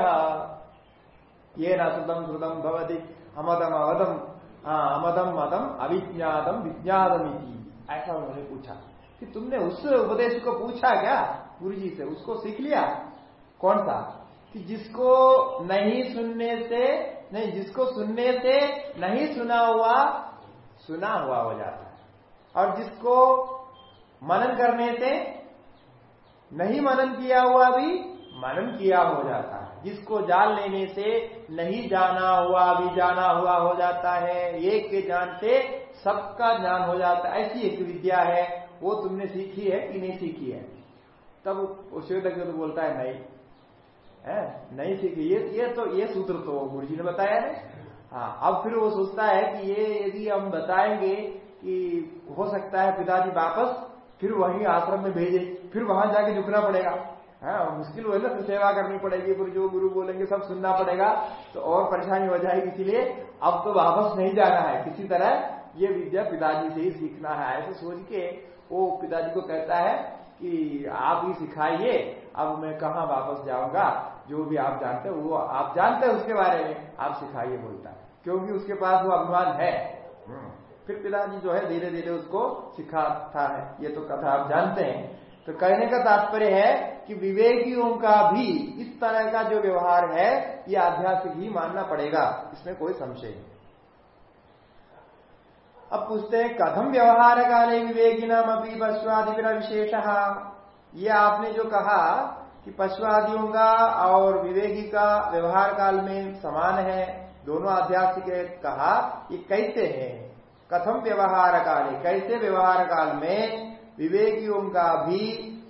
ये न श्रुतम श्रुतम भवती। अमदम अवदम। हाँ अमदम मदम, अविज्ञातम, विज्ञातम ऐसा उन्होंने पूछा। कि तुमने उस उपदेश को पूछा क्या गुरु जी से? उसको सीख लिया? कौन सा? कि जिसको नहीं सुनने से, नहीं, जिसको सुनने से नहीं सुना हुआ सुना हुआ हो जाता और जिसको मनन करने से नहीं मनन किया हुआ भी मनन किया हो जाता है। जिसको जान लेने से नहीं जाना हुआ भी जाना हुआ हो जाता है। एक के जान से सबका ज्ञान हो जाता है। ऐसी एक विद्या है, वो तुमने सीखी है कि नहीं सीखी है? तब श्वेत तो बोलता है, नहीं। है? नहीं सीखी। ये ये तो ये सूत्र तो गुरु जी ने बताया है। हाँ अब फिर वो सोचता है कि ये यदि हम बताएँगे कि हो सकता है पिताजी वापस फिर वही आश्रम में भेजे फिर वहाँ जाके झुकना पड़ेगा। है हाँ, मुश्किल हुआ ना तो सेवा करनी पड़ेगी फिर जो गुरु बोलेंगे सब सुनना पड़ेगा तो और परेशानी हो जाएगी इसीलिए अब तो वापस नहीं जाना है। किसी तरह ये विद्या पिताजी से ही सीखना है। ऐसे सोच के वो पिताजी को कहता है कि आप ही सिखाइए अब मैं कहा वापस जाऊँगा? जो भी आप जानते हैं वो आप जानते हैं उसके बारे में आप सिखाइए बोलता है। क्योंकि उसके पास वो अभिमान है। फिर पिताजी जो है धीरे धीरे उसको सिखाता है। ये तो कथा आप जानते हैं। तो कहने का तात्पर्य है कि विवेकियों का भी इस तरह का जो व्यवहार है, ये आध्यात्मिक ही मानना पड़ेगा। इसमें कोई संशय नहीं। अब पूछते हैं, कथम व्यवहार काले विवेकी नाम अभी पशुआदि विशेष। ये आपने जो कहा कि पशु आदियों का और विवेकी का व्यवहार काल में समान है, दोनों अध्यास के कहा, ये कैसे है? कथम व्यवहार काल कैसे व्यवहार काल में विवेकियों का भी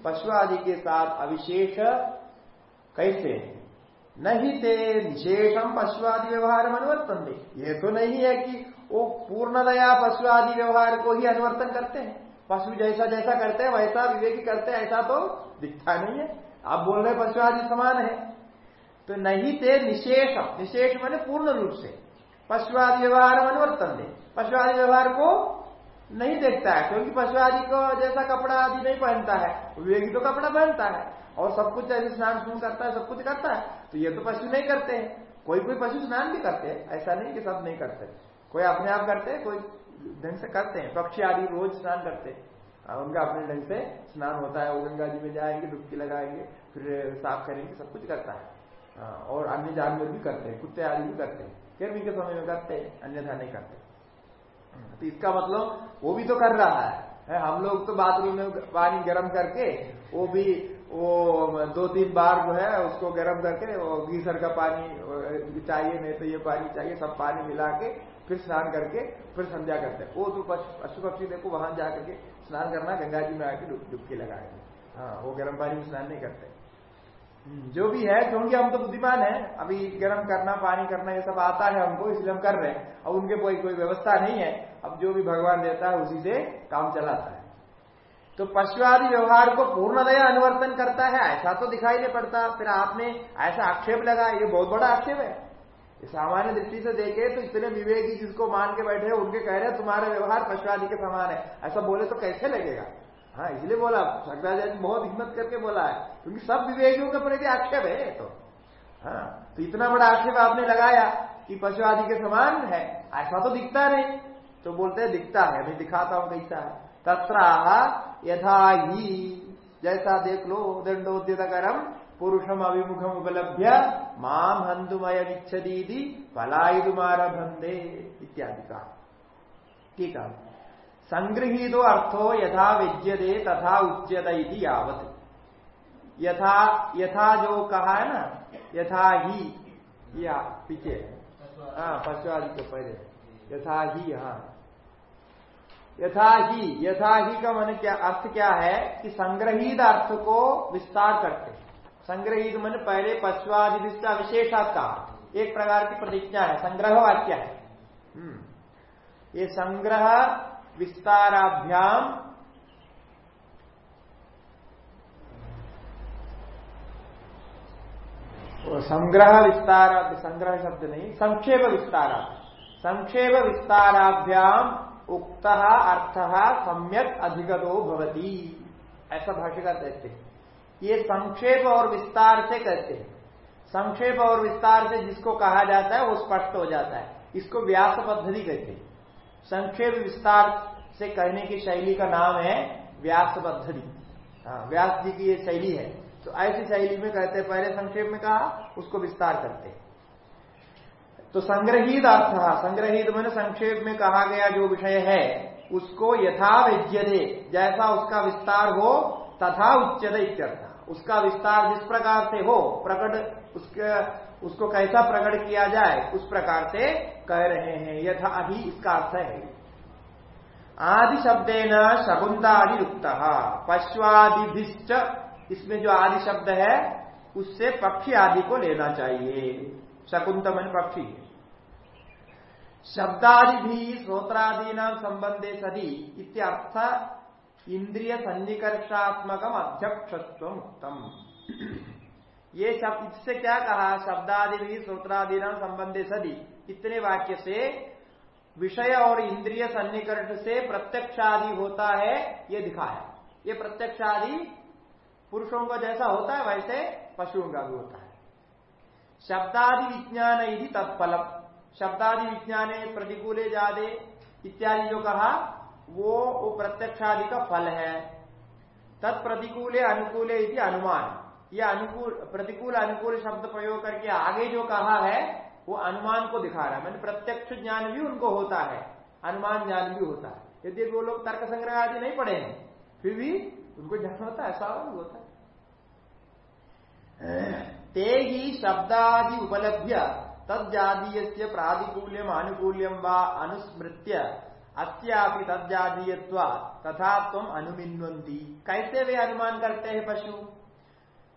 पशु आदि के साथ अविशेष कैसे? नहीं थे विशेषम पशु आदि व्यवहार अनुवर्तन दे ये तो नहीं है कि वो पूर्णतया पशु आदि व्यवहार को ही अनुवर्तन करते हैं। पशु जैसा जैसा करते हैं, वैसा विवेकी करते हैं, ऐसा तो दिखता नहीं है। आप बोल रहे पशु आदि समान है। तो नहीं थे निशेष निशेष मैंने पूर्ण रूप से पशु आदि व्यवहार अनुवर्तन दे पशु आदि व्यवहार को नहीं देखता है क्योंकि पशु आदि को जैसा कपड़ा आदि नहीं पहनता है विवेकी तो कपड़ा पहनता है और सब कुछ ऐसे स्नान स्नान करता है सब कुछ करता है तो ये तो पशु नहीं करते हैं। कोई कोई पशु स्नान भी करते हैं ऐसा नहीं कि सब नहीं करते। कोई अपने आप करते हैं कोई ढंग से करते हैं पक्षी आदि रोज स्नान करते हैं। उनका अपने ढंग से स्नान होता है वो गंगा जी में जाएँगे डुबकी लगाएँगे फिर साफ़ करेंगे सब कुछ करता है। हाँ, और अन्य जानवर भी करते हैं कुत्ते आदि भी करते हैं गर्मी के समय में करते हैं अन्यथा नहीं करते। तो इसका मतलब वो भी तो कर रहा है। हम लोग तो बाथरूम में पानी गर्म करके, वो भी, वो दो तीन बार जो है उसको गर्म करके, वो गीसर का पानी चाहिए, नहीं तो ये पानी चाहिए, सब पानी मिला के फिर स्नान करके फिर संध्या करते हैं। वो तो पशु पक्षी देखो, वहाँ जाकर के स्नान करना, गंगा जी में आके डुबकी लगाएँगे। हाँ वो गर्म पानी में स्नान नहीं करते। जो भी है, क्योंकि हम तो बुद्धिमान है, अभी गर्म करना, पानी करना, ये सब आता है हमको, इसलिए हम कर रहे हैं। अब उनके कोई कोई व्यवस्था नहीं है, अब जो भी भगवान देता है, उसी से काम चलाता है। तो पशुआदि व्यवहार को पूर्णदया अनुवर्तन करता है, ऐसा तो दिखाई नहीं पड़ता। फिर आपने ऐसा आक्षेप लगा, ये बहुत बड़ा आक्षेप है। सामान्य दृष्टि से देखे तो इतने विवेकी जिसको मान के बैठे उनके कह रहे हैं, तुम्हारा व्यवहार पशुआदि के समान है। ऐसा बोले तो कैसे लगेगा? हाँ इसलिए बोला शंकराचार्य बहुत हिम्मत करके बोला है, क्योंकि सब विवेकियों के प्रति आक्षेप है तो। हाँ तो इतना बड़ा आक्षेप आपने लगाया कि पशु आदि के समान है, ऐसा तो दिखता नहीं। तो बोलते हैं, दिखता है मैं दिखाता हूँ कैसा है। तथा यथा ही, जैसा देख लो दंडोद्यत करम पुरुषम अभिमुखम उपलभ्य, माम हंदुमय विच्छदी पलायुमारभंदे इत्यादि का ठीक है। संगृहीतो अर्थो यथा विज्यते तथा उच्यत इति यावत। यथा यथा जो कहा है ना, यथा ही, या, पीछे। हाँ पशु आदि के पहले। यथा ही हाँ। यथा ही यथा ही का मन क्या, अर्थ क्या है कि संग्रहित अर्थ को विस्तार करते संग्रहित मन पहले पश्वादि विशेषात का एक प्रकार की प्रतिज्ञा है, संग्रह वाक्य है। हम्म। ये संग्रह विस्ताराभ्याम। संग्रह विस्तार, संग्रह शब्द नहीं, संक्षेप विस्तारा। संक्षेप विस्ताराभ्याम उक्त अर्थ सम्यक अधिगतो भवती। ऐसा भाष्यकार कहते हैं ये संक्षेप और विस्तार से कहते हैं। संक्षेप और विस्तार से जिसको कहा जाता है, वो स्पष्ट हो जाता है। इसको व्यास पद्धति कहते हैं। संक्षेप विस्तार से कहने की शैली का नाम है व्यास पद्धति हाँ, व्यास जी की ये शैली है। तो ऐसी शैली में कहते हैं पहले संक्षेप में कहा उसको विस्तार करते तो संग्रहित अर्थ संग्रहित मैंने संक्षेप में कहा गया जो विषय है उसको यथा दे जैसा उसका विस्तार हो तथा उच्चद इत्यर्थ। उसका विस्तार जिस प्रकार से हो प्रकट उसके उसको कैसा प्रकट किया जाए उस प्रकार से कह रहे हैं, यथा अभी इसका अर्थ है। आदि शब्देन शकुंतादि युक्त पश्वादिभिश्च, इसमें जो आदि शब्द है, उससे पक्षी आदि को लेना चाहिए। शकुंत मन पक्षी शब्दादि भी श्रोत्रादि संबंधे सदी इत्यर्थ इंद्रिय सन्निकर्षात्मकम अध्यक्षत्व उत्तम ये शब्द इससे क्या कहा? शब्दादि भी श्रोत्रादि संबंधे सदी इतने वाक्य से विषय और इंद्रिय सन्निकर्ष से प्रत्यक्षादि होता है, ये दिखा है। ये प्रत्यक्षादि पुरुषों का जैसा होता है, वैसे पशुओं का भी होता है। शब्दादि विज्ञान यदि तत्फलम। शब्दादि विज्ञान प्रतिकूले जादे इत्यादि जो कहा, वो वो प्रत्यक्षादि का फल है। तत्प्रतिकूले, अनुकूले अनुमान। यह अनुकूल प्रतिकूल अनुकूल शब्द प्रयोग करके आगे जो कहा है वो अनुमान को दिखा रहा है। मैंने प्रत्यक्ष ज्ञान भी उनको होता है अनुमान ज्ञान भी होता है। यदि वो लोग तर्क संग्रह आदि नहीं पढ़े हैं फिर भी उनको ज्ञान होता है ऐसा होता है ते ही। शब्दादि उपलभ्य तजातीय प्रातिकूल्यम आनुकूल्यम व अनुस्मृत्य अस्यापि तजातीय तथा तुम अनुमिन्वंती कैसे वे अनुमान करते हैं पशु?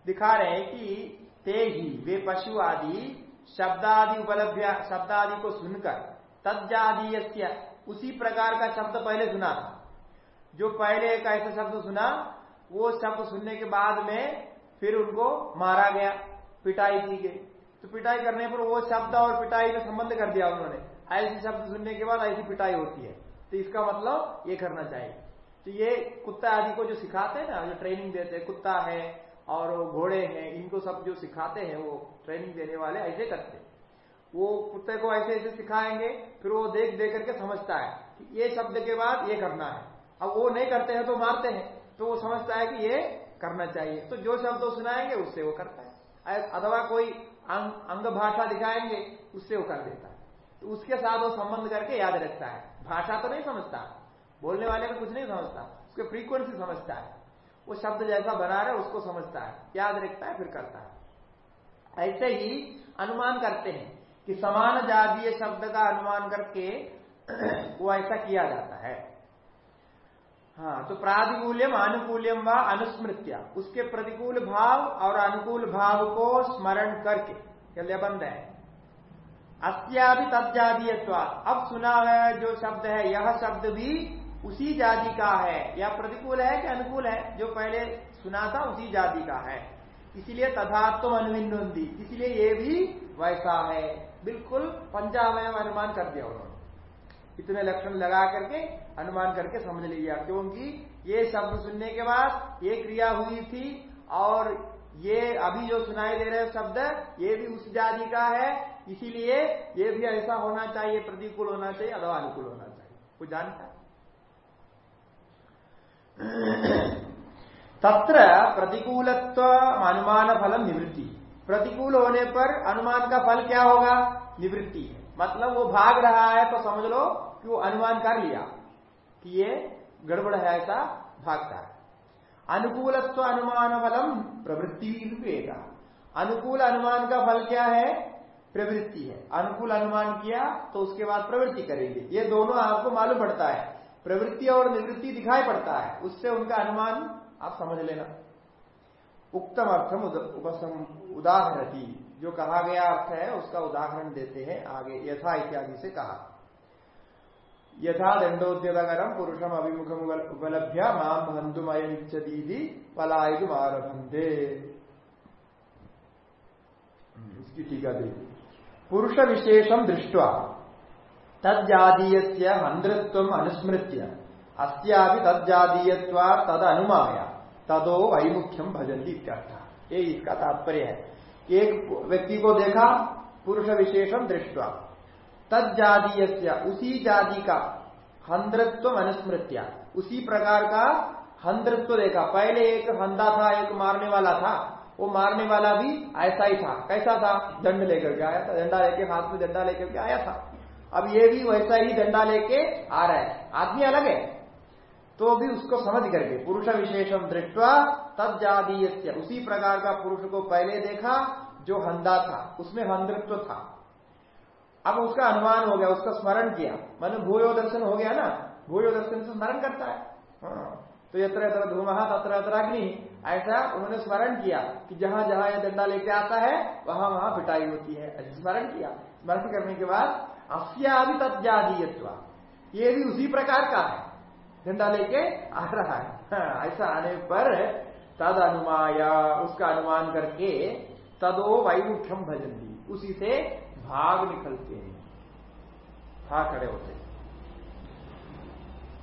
दिखा रहे हैं कि ते ही वे पशु आदि शब्दादि उपलब्ध शब्दादि को सुनकर तजातीय उसी प्रकार का शब्द पहले सुना था। जो पहले एक ऐसा शब्द सुना, वो शब्द सुनने के बाद में फिर उनको मारा गया, पिटाई की गई। तो पिटाई करने पर वो शब्द और पिटाई का संबंध कर दिया उन्होंने। ऐसे शब्द सुनने के बाद ऐसी पिटाई होती है। तो इसका मतलब ये करना चाहिए। तो ये कुत्ता आदि को जो सिखाते हैं ना, जो ट्रेनिंग देते हैं, कुत्ता है और वो घोड़े हैं इनको सब जो सिखाते हैं वो ट्रेनिंग देने वाले ऐसे करते वो कुत्ते को ऐसे ऐसे सिखाएँगे फिर वो देख देख करके समझता है कि ये शब्द के बाद ये करना है। अब वो नहीं करते हैं तो मारते हैं तो वो समझता है कि ये करना चाहिए। तो जो शब्द वो सुनाएँगे उससे वो करता है। अथवा कोई अंग, अंग भाषा दिखाएँगे उससे वो कर देता है। तो उसके साथ वो संबंध करके याद रखता है। भाषा तो नहीं समझता बोलने वाले में कुछ नहीं समझता उसके फ्रीक्वेंसी समझता है। वो शब्द जैसा बना रहे उसको समझता है। याद रखता है, फिर करता है। ऐसे ही अनुमान करते हैं कि समान जातीय शब्द का अनुमान करके वो ऐसा किया जाता है। हाँ तो प्रातिकूल्यम अनुकूल्यम व अनुस्मृत्या। उसके प्रतिकूल भाव और अनुकूल भाव को स्मरण करके बंद है। अस्यादि तत्जातीयत्व अब सुना है जो शब्द है, यह शब्द भी उसी जाति का है, या प्रतिकूल है कि अनुकूल है, जो पहले सुना था उसी जाति का है। इसीलिए तथात्म अनुविन्दी इसलिए ये भी वैसा है। बिल्कुल पंचावय अनुमान कर दिया उन्होंने। इतने लक्षण लगा करके अनुमान करके समझ लिया, क्योंकि ये शब्द सुनने के बाद ये क्रिया हुई थी, और ये अभी जो सुनाई दे रहे शब्द, ये भी उस जाति का है। इसीलिए ये भी ऐसा होना चाहिए, प्रतिकूल होना चाहिए, अथवा अनुकूल होना चाहिए। वो जानता है? तत्र प्रतिकूलत्व अनुमान फलम निवृत्ति। प्रतिकूल होने पर अनुमान का फल क्या होगा? निवृत्ति। मतलब वो भाग रहा है तो समझ लो कि वो अनुमान कर लिया कि ये गड़बड़ है ऐसा भागता है। अनुकूलत्व अनुमान फलम प्रवृत्ति रूपेगा अनुकूल अनुमान का फल क्या है? प्रवृत्ति है। अनुकूल अनुमान किया तो उसके बाद प्रवृत्ति करेंगे। ये दोनों आपको मालूम पड़ता है। प्रवृत्ति और निवृत्ति दिखाई पड़ता है उससे उनका अनुमान आप समझ लेना। उक्तम अर्थम उपसम उदाहरती जो कहा गया अर्थ है उसका उदाहरण देते हैं आगे यथा इत्यादि से कहा। यथा दंडोद्यतकरम पुरुषम अभिमुखम उपलभ्य माम हंतुमय इच्छती पलायु आरभंते इसकी टीका देखिए पुरुष विशेषम दृष्टवा तजादीय हंद्रत्व अनुस्मृत्य। अस्यापि तजादीयत्वा तद अनुमाया तदो वैमुख्यम भजंती इत्यर्थ। ये इसका तात्पर्य है। एक व्यक्ति को देखा, पुरुष विशेषम दृष्टवा। तजादीय उसी जाति का हंद्रत्व अनुस्मृत्या। उसी प्रकार का हंद्रत्व देखा। पहले एक हंदा था, एक मारने वाला था। वो मारने वाला भी ऐसा ही था। कैसा था? दंड लेकर के आया था। डंडा लेके हाथ में डंडा लेकर के आया था। अब ये भी वैसा ही डंडा लेके आ रहा है। आदमी अलग है। तो भी उसको समझ करके, पुरुष विशेषम दृष्टवा तब जादीय उसी प्रकार का पुरुष को पहले देखा, जो हंदा था, उसमें हंद्रत्व था। अब उसका अनुमान हो गया, उसका स्मरण किया। मैंने भूयो दर्शन हो गया ना? भूयो दर्शन से स्मरण करता है। हाँ। तो यत्र यत्र धूमहा तत्र यत्र अग्नि। ऐसा उन्होंने स्मरण किया कि जहाँ जहाँ यह डंडा लेके आता है, वहाँ वहाँ पिटाई होती है। स्मरण किया। स्मरण करने के बाद अस्यादि तत्जादीयत्व ये भी उसी प्रकार का है। झंडा लेके आ रहा है। हाँ, ऐसा आने पर तद अनुमाया उसका अनुमान करके तदो वैमुख्यम भजन उसी से भाग निकलते हैं। भाग खड़े होते हैं।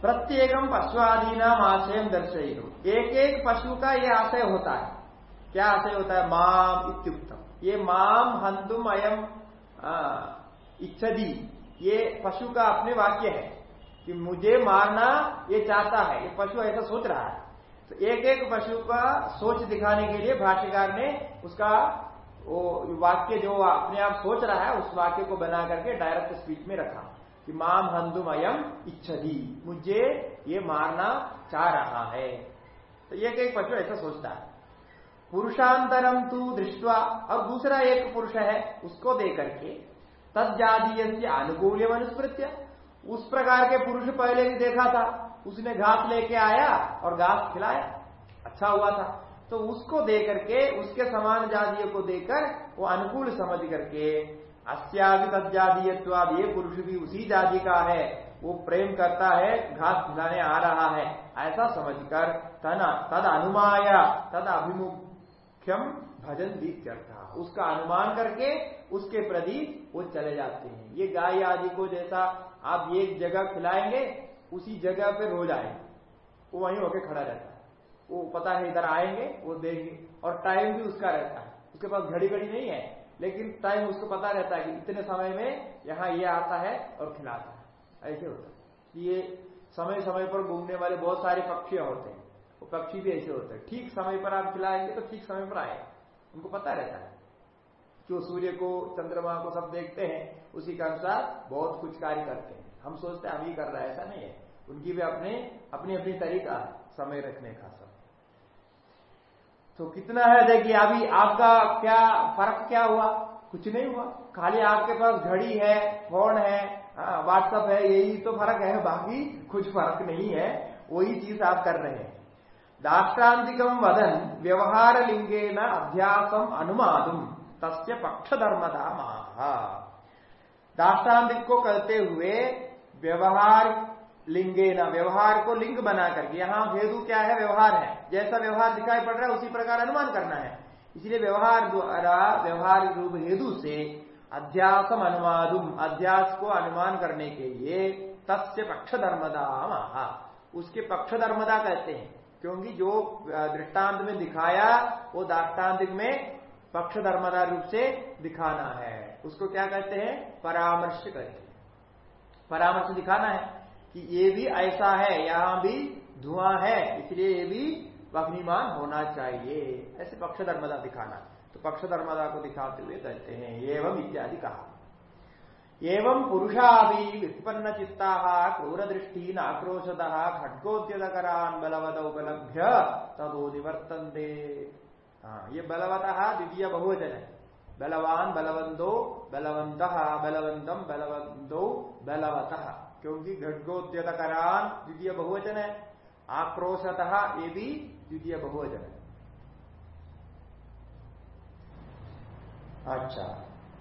प्रत्येकम पशुआदि नाम आशय दर्शय एक एक पशु का ये आशय होता है। क्या आशय होता है? माम इत्युक्तम। ये माम हंतुम अयम इच्छदी ये पशु का अपने वाक्य है कि मुझे मारना ये चाहता है। ये पशु ऐसा सोच रहा है। तो एक एक पशु का सोच दिखाने के लिए भाष्यकार ने उसका वो वाक्य जो अपने आप सोच रहा है, उस वाक्य को बना करके डायरेक्ट स्पीच में रखा कि माम हंदुम अयम इच्छदी मुझे ये मारना चाह रहा है। तो एक एक पशु ऐसा सोचता है। पुरुषांतरम तू दृष्टवा और दूसरा एक पुरुष है, उसको दे करके तद जातीय अनुकूल्य मनुस्मृत्य उस प्रकार के पुरुष पहले भी देखा था। उसने घास लेके आया और घास खिलाया। अच्छा हुआ था। तो उसको दे करके उसके समान जातीय को देकर, वो अनुकूल समझ करके अस्यादि तत्जातीयत्वाद ये पुरुष भी उसी जाति का है। वो प्रेम करता है, घास खिलाने आ रहा है। ऐसा समझकर तना, तद अनुमाया, तद अभिमुख्यम भजन दीप्यर्था उसका अनुमान करके उसके प्रति वो चले जाते हैं। ये गाय आदि को जैसा आप एक जगह खिलाएँगे, उसी जगह पे रोज आएँगे वो वहीं होके खड़ा रहता है। वो पता है इधर आएँगे, वो देंगे और टाइम भी उसका रहता है। उसके पास घड़ी घड़ी नहीं है, लेकिन टाइम उसको पता रहता है कि इतने समय में यहाँ ये आता है और खिलाता है। ऐसे होता है। ये समय समय पर घूमने वाले बहुत सारे पक्षी होते हैं। वो पक्षी भी ऐसे होते हैं। ठीक समय पर आप खिलाएँगे तो ठीक समय पर आए उनको पता रहता है। जो सूर्य को, चंद्रमा को सब देखते हैं, उसी के अनुसार बहुत कुछ कार्य करते हैं। हम सोचते हैं हम ही कर रहे हैं। ऐसा नहीं है। उनकी भी अपने, अपनी अपनी तरीका समय रखने का सब। तो कितना है, देखिए, अभी आपका क्या, फ़र्क क्या हुआ? कुछ नहीं हुआ। खाली आपके पास घड़ी है, फ़ोन है व्हाट्सएप है, यही तो फ़र्क है, बाकी कुछ फ़र्क नहीं है। वही चीज़ आप कर रहे हैं। दाष्टान्तिकम वदन व्यवहार लिंगे न अध्यासम अनुमादुम। तस्य पक्षधर्मदा महा दाष्टान्तिक को कहते हुए व्यवहार लिंगे न, व्यवहार को लिंग बना करके यहाँ भेदु क्या है? व्यवहार है। जैसा व्यवहार दिखाई पड़ रहा है, उसी प्रकार अनुमान करना है। इसलिए व्यवहार द्वारा व्यवहार रूप हेतु से अध्यासम अनुमादुम अध्यास को अनुमान करने के लिए तस्य पक्ष धर्मदा महा उसके पक्ष धर्मदा कहते हैं, क्योंकि जो दृष्टांत में दिखाया, वो दाष्टान्तिक में पक्ष धर्मदा रूप से दिखाना है। उसको क्या कहते हैं? परामर्श कहते हैं। परामर्श दिखाना है कि ये भी ऐसा है, यहाँ भी धुआँ है, इसलिए ये भी अग्निमान होना चाहिए। ऐसे पक्ष धर्मदा दिखाना। तो पक्ष धर्मदा को दिखाते हुए कहते हैं, एवं इत्यादि कहा। एवं पुरुषा भी वित्पन्न चित्ता क्रूर दृष्टि नाक्रोशद खड्गोद्यतकरान बलवद उपलभ्य तदो निवर्तन्ते। हाँ ये बलवतः द्वितीय बहुवचन है। बलवान बलवंतो बलवंत बलवंतम बलवंतो बलवतः। क्योंकि घटगोद्यत करान द्वितीय बहुवचन है, आक्रोशतः ये भी द्वितीय बहुवचन है। अच्छा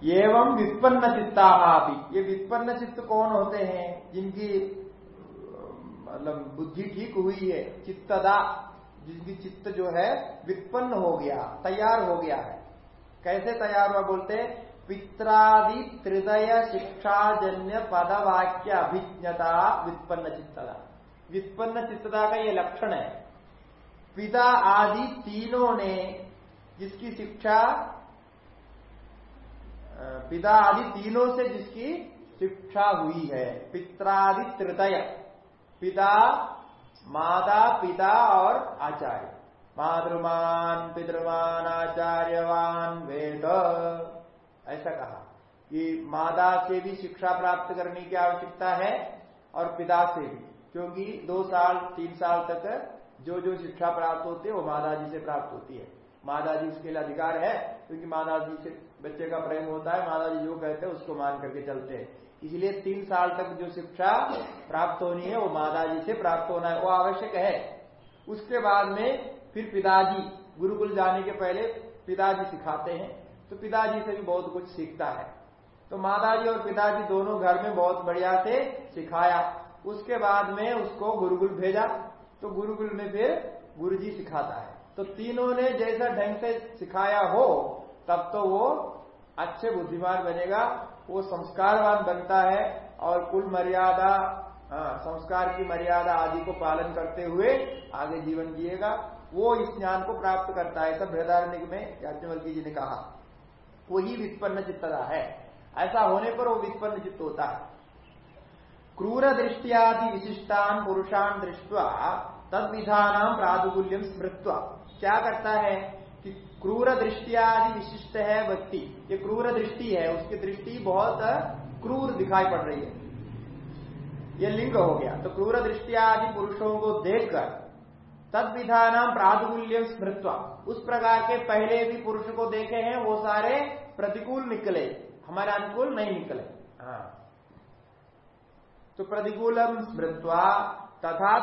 एवं वित्पन्न चित्ता भी। ये वित्पन्न चित्त कौन होते हैं? जिनकी मतलब बुद्धि ठीक हुई है, चित्तदा जिसकी चित्त जो है वित्पन्न हो गया, तैयार हो गया है। कैसे तैयार हुआ बोलते पित्रादि त्रिदय शिक्षाजन्य पदवाक्य अभिज्ञता वित्पन्न चित्तता। वित्पन्न चित्तता का ये लक्षण है। पिता आदि तीनों ने जिसकी शिक्षा पिता आदि तीनों से जिसकी शिक्षा हुई है, पित्रादि त्रिदय। पिता माता, पिता और आचार्य। मातृमान, पितृमान, आचार्यवान, वेद। ऐसा कहा कि माता से भी शिक्षा प्राप्त करने की आवश्यकता है और पिता से भी, क्योंकि दो साल, तीन साल तक जो जो शिक्षा प्राप्त होती है, वो माता जी से प्राप्त होती है। माता जी उसके लिए अधिकार है, क्योंकि माता जी से बच्चे का प्रेम होता है, माता जी जो कहते हैं उसको मान करके चलते हैं। इसलिए तीन साल तक जो शिक्षा प्राप्त होनी है, वो माताजी से प्राप्त होना है, वो आवश्यक है। उसके बाद में फिर पिताजी, गुरुकुल जाने के पहले पिताजी सिखाते हैं तो पिताजी से भी बहुत कुछ सीखता है। तो माताजी और पिताजी दोनों घर में बहुत बढ़िया से सिखाया। उसके बाद में उसको गुरुकुल भेजा तो गुरुकुल में फिर गुरुजी सिखाता है। तो तीनों ने जैसा ढंग से सिखाया हो, तब तो वो अच्छे बुद्धिमान बनेगा वो संस्कारवान बनता है और कुल मर्यादा संस्कार की मर्यादा आदि को पालन करते हुए आगे जीवन जिएगा। वो इस ज्ञान को प्राप्त करता है सब बृहदारण्य में याज्ञवल्की जी ने कहा, वही वित्पन्न चित्तता है। ऐसा होने पर वो वित्पन्न चित्त होता है। क्रूर दृष्टियादि विशिष्टान पुरुषान दृष्टवा तद विधान प्रादुकूल्यम स्मृत्वा। क्या करता है? क्रूर दृष्टियादि विशिष्ट है व्यक्ति। ये क्रूर दृष्टि है, उसकी दृष्टि बहुत क्रूर दिखाई पड़ रही है। ये लिंग हो गया। तो क्रूर दृष्टियादि पुरुषों को देखकर तद विधान प्रादुल्य स्मृत्व, उस प्रकार के पहले भी पुरुष को देखे हैं, वो सारे प्रतिकूल निकले। हमारे अनुकूल नहीं निकले। हाँ। तो प्रतिकूलम स्मृत्वा तथा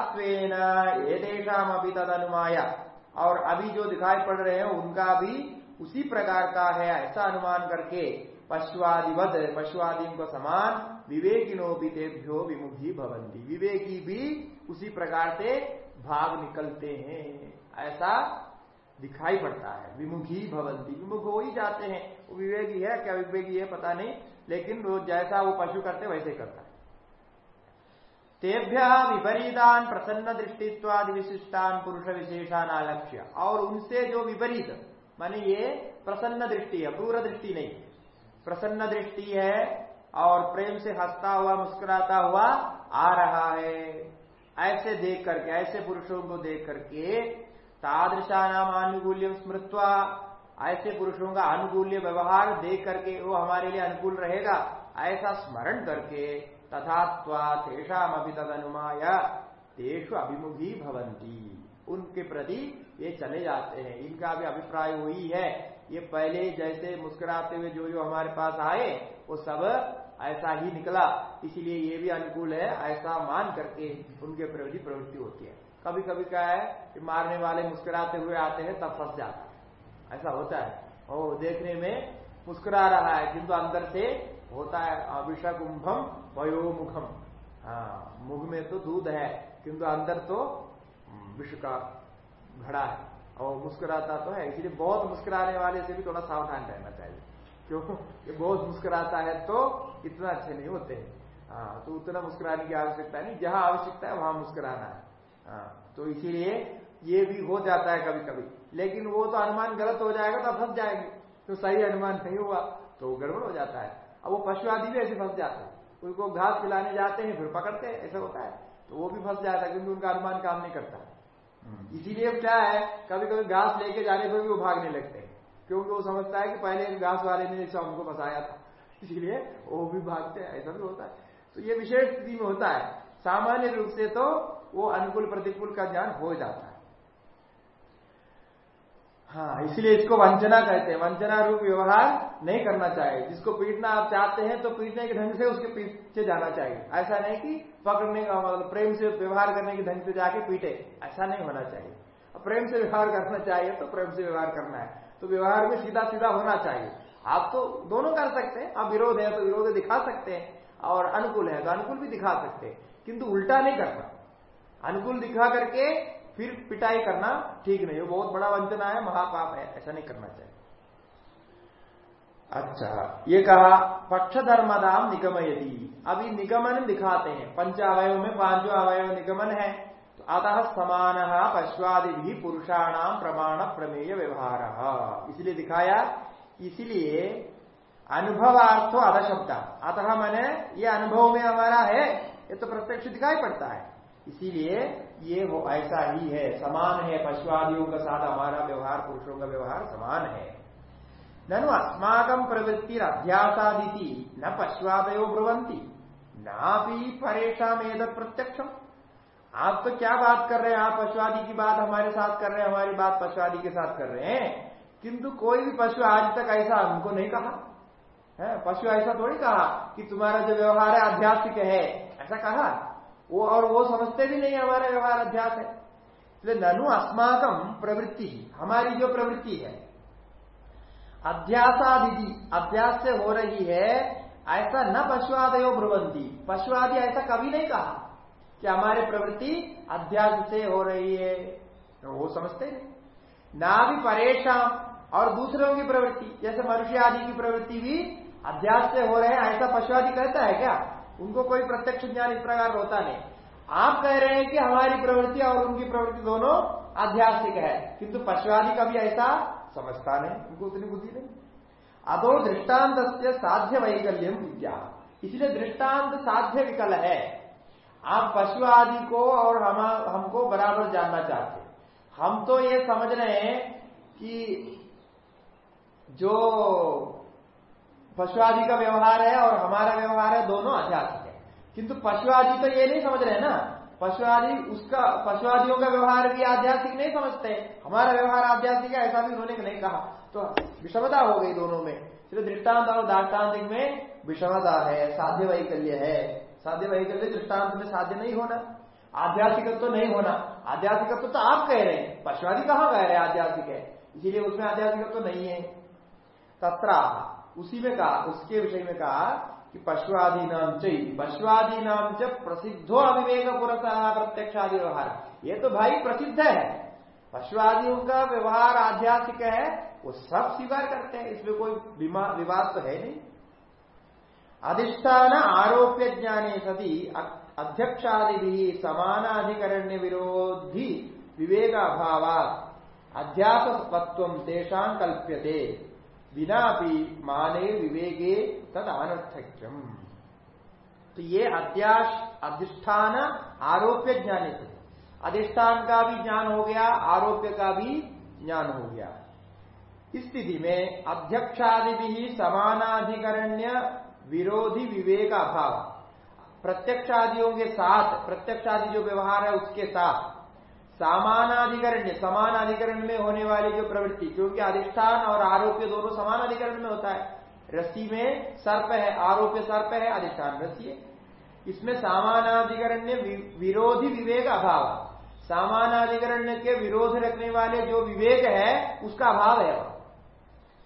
ये देशाम अभी तद अनुमाया और अभी जो दिखाई पड़ रहे हैं, उनका भी उसी प्रकार का है, ऐसा अनुमान करके पशुआदिवत पशुआदि को समान विवेकिनो भी तेभ्यो विमुखी भवंती विवेकी भी उसी प्रकार से भाग निकलते हैं। ऐसा दिखाई पड़ता है। विमुखी भवंती विमुख हो ही जाते हैं। वो विवेकी है, क्या विवेकी है पता नहीं, लेकिन वो जैसा वो पशु करते वैसे करता है। तेभ्य विपरीतान प्रसन्न दृष्टित्वादि विशिष्टान पुरुष विशेषान आलक्ष्य। और उनसे जो विपरीत, माने ये प्रसन्न दृष्टि है पूर्व दृष्टि नहीं। प्रसन्न दृष्टि है और प्रेम से हंसता हुआ, मुस्कुराता हुआ आ रहा है। ऐसे देख करके, ऐसे पुरुषों को देख करके तादृशा नाम आनुकूल्य स्मृत्वा, ऐसे पुरुषों का अनुकूल्य व्यवहार देख करके वो हमारे लिए अनुकूल रहेगा, ऐसा स्मरण करके तथा तेषाम अभी तद अनुमाय तेषु अभिमुखी भवंती उनके प्रति ये चले जाते हैं। इनका भी अभिप्राय वही है। ये पहले जैसे मुस्कुराते हुए जो जो हमारे पास आए, वो सब ऐसा ही निकला। इसीलिए ये भी अनुकूल है, ऐसा मान करके उनके प्रति प्रवृत्ति होती है। कभी कभी क्या है कि मारने वाले मुस्कुराते हुए आते हैं, तब फंस जाता है। ऐसा होता है। और देखने में मुस्कुरा रहा है, किंतु अंदर से होता है अभिषकुंभम वयोमुखम। हाँ मुख में तो दूध है, किंतु अंदर तो विष का घड़ा है। और मुस्कुराता तो है, इसलिए बहुत मुस्कुराने वाले से भी थोड़ा सावधान रहना चाहिए। क्यों? ये बहुत मुस्कुराता है तो इतना अच्छे नहीं होते हैं। हाँ तो उतना मुस्कुराने की आवश्यकता नहीं, जहाँ आवश्यकता है वहाँ मुस्कुराना है। हाँ तो इसीलिए ये भी हो जाता है कभी कभी लेकिन वो तो अनुमान गलत हो जाएगा तो फंस जाएँगे। तो सही अनुमान नहीं हुआ तो गड़बड़ हो जाता है। अब वो पशु आदि भी ऐसे फंस जाते हैं। उनको घास खिलाने जाते हैं फिर पकड़ते हैं ऐसा होता है। तो वो भी फंस जाता है क्योंकि उनका अनुमान काम नहीं करता। हम्म। इसीलिए क्या है कभी कभी घास लेके जाने पर भी वो भागने लगते हैं। क्योंकि वो समझता है कि पहले घास वाले ने जैसा उनको फंसाया था। इसीलिए वो भी भागते हैं ऐसा भी होता है। तो ये विशेष स्थिति में होता है। सामान्य रूप से तो वो अनुकूल प्रतिकूल का ज्ञान हो जाता है। हाँ। इसलिए इसको वंचना कहते हैं। वंचना रूप व्यवहार नहीं करना चाहिए। जिसको पीटना आप चाहते हैं तो पीटने के ढंग से उसके पीछे जाना चाहिए। ऐसा नहीं कि पकड़ने का मतलब प्रेम से व्यवहार करने के ढंग से जाके पीटे। ऐसा नहीं होना चाहिए। प्रेम से व्यवहार करना चाहिए तो प्रेम से व्यवहार करना है। तो व्यवहार में सीधा सीधा होना चाहिए। आप तो दोनों कर सकते हैं। आप विरोध है तो विरोध दिखा सकते हैं और अनुकूल है तो अनुकूल भी दिखा सकते हैं। किंतु उल्टा नहीं करना। अनुकूल दिखा करके फिर पिटाई करना ठीक नहीं बहुत बड़ा वंचना है, महापाप है, ऐसा नहीं करना चाहिए। अच्छा ये कहा पक्ष धर्मदाम निगम यदि अभी निगमन दिखाते हैं। पंचावय में पाँचों अवयव निगमन है। तो अतः समान पश्वादि भी पुरुषाणाम प्रमाण प्रमेय व्यवहार। इसलिए दिखाया, इसलिए अनुभवार्थो अध शब्द अतः मैंने, ये अनुभव में हमारा है, ये तो प्रत्यक्ष दिखाई पड़ता है। इसीलिए ये वो ऐसा ही है, समान है पशुआदियों के साथ हमारा व्यवहार, पुरुषों का व्यवहार समान है। ननु अस्माकम प्रवृत्ति अध्यासादी न पशुआदयो ब्रुवंती ना भी परेशान एदत प्रत्यक्षम। आप तो क्या बात कर रहे हैं? आप पशुआदि की बात हमारे साथ कर रहे हैं, हमारी बात पशुआदि के साथ कर रहे हैं। किंतु कोई भी पशु आज तक ऐसा हमको नहीं कहा। है? पशु ऐसा थोड़ी कहा कि तुम्हारा जो व्यवहार है, आध्यात्मिक है। ऐसा कहा? वो और वो समझते भी नहीं हमारा व्यवहार, अध्यास है। इसलिए ननु अस्माकम प्रवृत्ति हमारी जो प्रवृत्ति है। अध्यासादि अभ्यास से हो रही है, ऐसा न पशुआदयो ब्रुवंती पशुआदि ऐसा कभी नहीं कहा कि हमारे प्रवृत्ति अध्यास से हो रही है। तो वो समझते नहीं। ना भी परेशान और दूसरों की प्रवृत्ति, जैसे मनुष्य आदि की प्रवृत्ति भी अध्यास से हो रहे हैं, ऐसा पशु आदि कहता है क्या? उनको कोई प्रत्यक्ष ज्ञान इस प्रकार होता नहीं। आप कह रहे हैं कि हमारी प्रवृत्ति और उनकी प्रवृत्ति दोनों आध्यात्मिक है, किंतु पशुवादी का भी ऐसा समझता नहीं, उनको उतनी बुद्धि नहीं। अदो दृष्टांत साध्य वैकल्यम विद्या। इसलिए दृष्टांत साध्य विकल है। आप पशु आदि को और हम, हमको बराबर जानना चाहते हम तो ये समझ रहे हैं कि जो पशु आदि का व्यवहार है और हमारा व्यवहार है, दोनों अध्यात्मिक है। किंतु पशु आदि तो ये नहीं समझ रहे ना। पशु आदि उसका पशु आदियों का व्यवहार भी आध्यात्मिक नहीं समझते। हमारा व्यवहार आध्यात्मिक है, ऐसा भी उन्होंने नहीं कहा। तो विषमता हो गई दोनों में। सिर्फ़ दृष्टांत और दाष्टान्तिक में विषमता है, साध्य वैकल्य है। साध्य वैकल्य दृष्टांत में साध्य नहीं होना। आध्यात्मिक तो नहीं होना। आध्यात्मिक तो आप कह रहे हैं। पशुवादी कहाँ कह रहे हैं आध्यात्मिक है? इसीलिए उसमें आध्यात्मिक तो नहीं है। तथा उसी में कहा, उसके विषय में कहा कि पशुआदि नाम चाहिए पशुआदि नाम च प्रसिद्धो अविवेक पुरस्कार प्रत्यक्षादि व्यवहार ये तो भाई प्रसिद्ध है। पशुआदियों का व्यवहार आध्यात्मिक है, वो सब स्वीकार करते हैं, इसमें कोई विवाद तो है नहीं। अधिष्ठान आरोप्य ज्ञाने सती अध्यक्षादि भी समानाधिकरण्य विरोधी विवेक अभाव अध्यात्मत्व तेषा कल्प्यते। बिना भी माने विवेके तद अनर्थक्यम तो ये अध्यास अधिष्ठान, आरोप्य ज्ञान से अधिष्ठान का भी ज्ञान हो गया, आरोप्य का भी ज्ञान हो गया। इस स्थिति में अध्यक्षादि भी समानाधिकरण्य विरोधी विवेक अभाव प्रत्यक्षादियों के साथ, प्रत्यक्षादि जो व्यवहार है उसके साथ। समानाधिकरण्य समान अधिकरण में होने वाली जो प्रवृत्ति क्योंकि अधिष्ठान और आरोप्य दोनों समान अधिकरण में होता है। रस्सी में सर्प है, आरोप्य सर्प है, अधिष्ठान रस्सी है। इसमें सामानाधिकरण्य विरोधी विवेक अभाव। सामानाधिकरण के विरोध रखने वाले जो विवेक है, उसका अभाव है।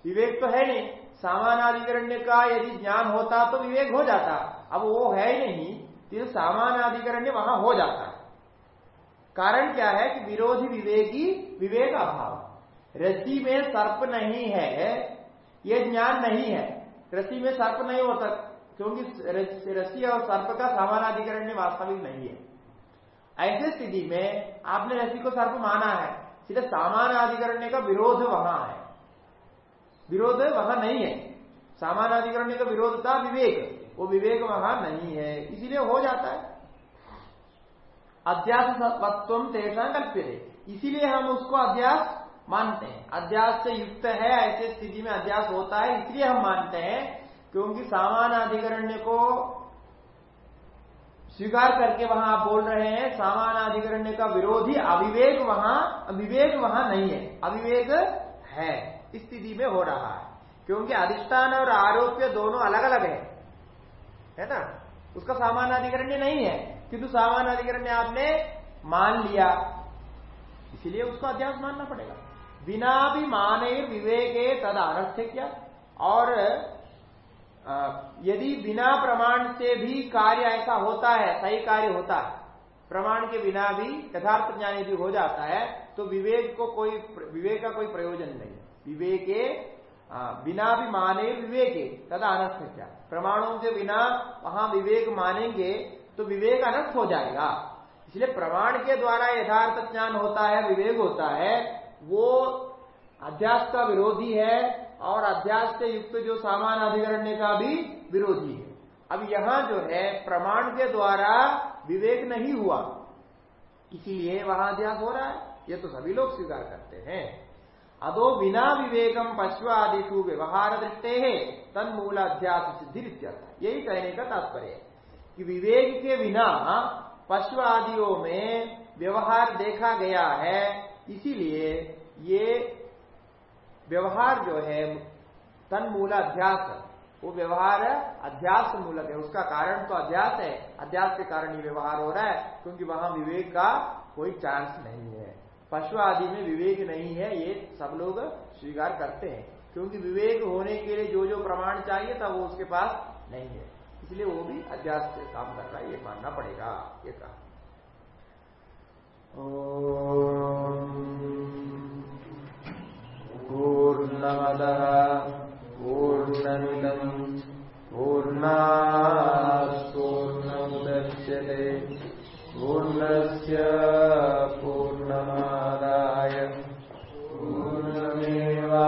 विवेक तो है नहीं। सामानाधिकरण का यदि ज्ञान होता तो विवेक हो जाता। अब वो है ही नहीं तो सामानाधिकरण्य वहाँ हो जाता। कारण क्या है कि विरोधी विवेकी विवेक अभाव। रसी में सर्प नहीं है यह ज्ञान नहीं है। रसी में सर्प नहीं होता क्योंकि रसी और सर्प का सामानाधिकरण वास्तविक नहीं है। ऐसे स्थिति में आपने रसी को सर्प माना है, सीधे सामान अधिकरण का विरोध वहाँ है। विरोध वहाँ नहीं है। सामान अधिकरण का विरोध था विवेक, वो विवेक वहाँ नहीं है, इसीलिए हो जाता है। अध्यास तत्व तेषा कल्प्य इसीलिए हम उसको अध्यास मानते हैं। अध्यास से युक्त है, ऐसे स्थिति में अध्यास होता है, इसलिए हम मानते हैं, क्योंकि सामान अधिकरण्य को स्वीकार करके वहाँ आप बोल रहे हैं सामान अधिकरण्य का विरोधी अविवेक वहाँ विवेक वहाँ नहीं है। अविवेक है स्थिति में हो रहा है। क्योंकि अधिष्ठान और आरोप्य दोनों अलग अलग है। है ना? उसका सामान अधिकरण्य नहीं है। किंतु सामान्य अधिकरण में आपने मान लिया। इसीलिए उसको अध्यास मानना पड़ेगा। बिना भी माने विवेके तद अनर्थ क्या। और यदि बिना प्रमाण से भी कार्य ऐसा होता है, सही कार्य होता है, प्रमाण के बिना भी, यथार्थ ज्ञान यदि हो जाता है तो विवेक को कोई विवेक का कोई प्रयोजन नहीं विवेके बिना भी माने विवेके तदा अनर्थ क्या। प्रमाणों के बिना वहाँ विवेक मानेंगे तो विवेक अनर्थ हो जाएगा। इसलिए प्रमाण के द्वारा यथार्थ ज्ञान होता है, विवेक होता है, वो अध्यास का विरोधी है और अध्यास से युक्त जो सामान अधिकरण्य का भी विरोधी है। अब यहाँ जो है, प्रमाण के द्वारा विवेक नहीं हुआ, इसीलिए वहाँ अध्यास हो रहा है। ये तो सभी लोग स्वीकार करते हैं। अदो बिना विवेकम पशु आदिशु व्यवहार दृष्टे है तन मूल अध्यास सिद्धि यही कहने का तात्पर्य है। कि विवेक के बिना पशु आदियों में व्यवहार देखा गया है। इसीलिए ये व्यवहार जो है तन मूल अध्यास, वो व्यवहार अध्यास मूलक है। उसका कारण तो अध्यास है। अध्यास के कारण ये व्यवहार हो रहा है, क्योंकि वहाँ विवेक का कोई चांस नहीं है। पशु आदि में विवेक नहीं है, ये सब लोग स्वीकार करते हैं। क्योंकि विवेक होने के लिए जो जो प्रमाण चाहिए था, वो उसके पास नहीं है। इसलिए वो भी अध्यास से काम कर रहा है, ये मानना पड़ेगा, ये कहा। पूर्णमद पूर्णमिदम पूर्णा पूर्णमादाय। पूर्णमेवा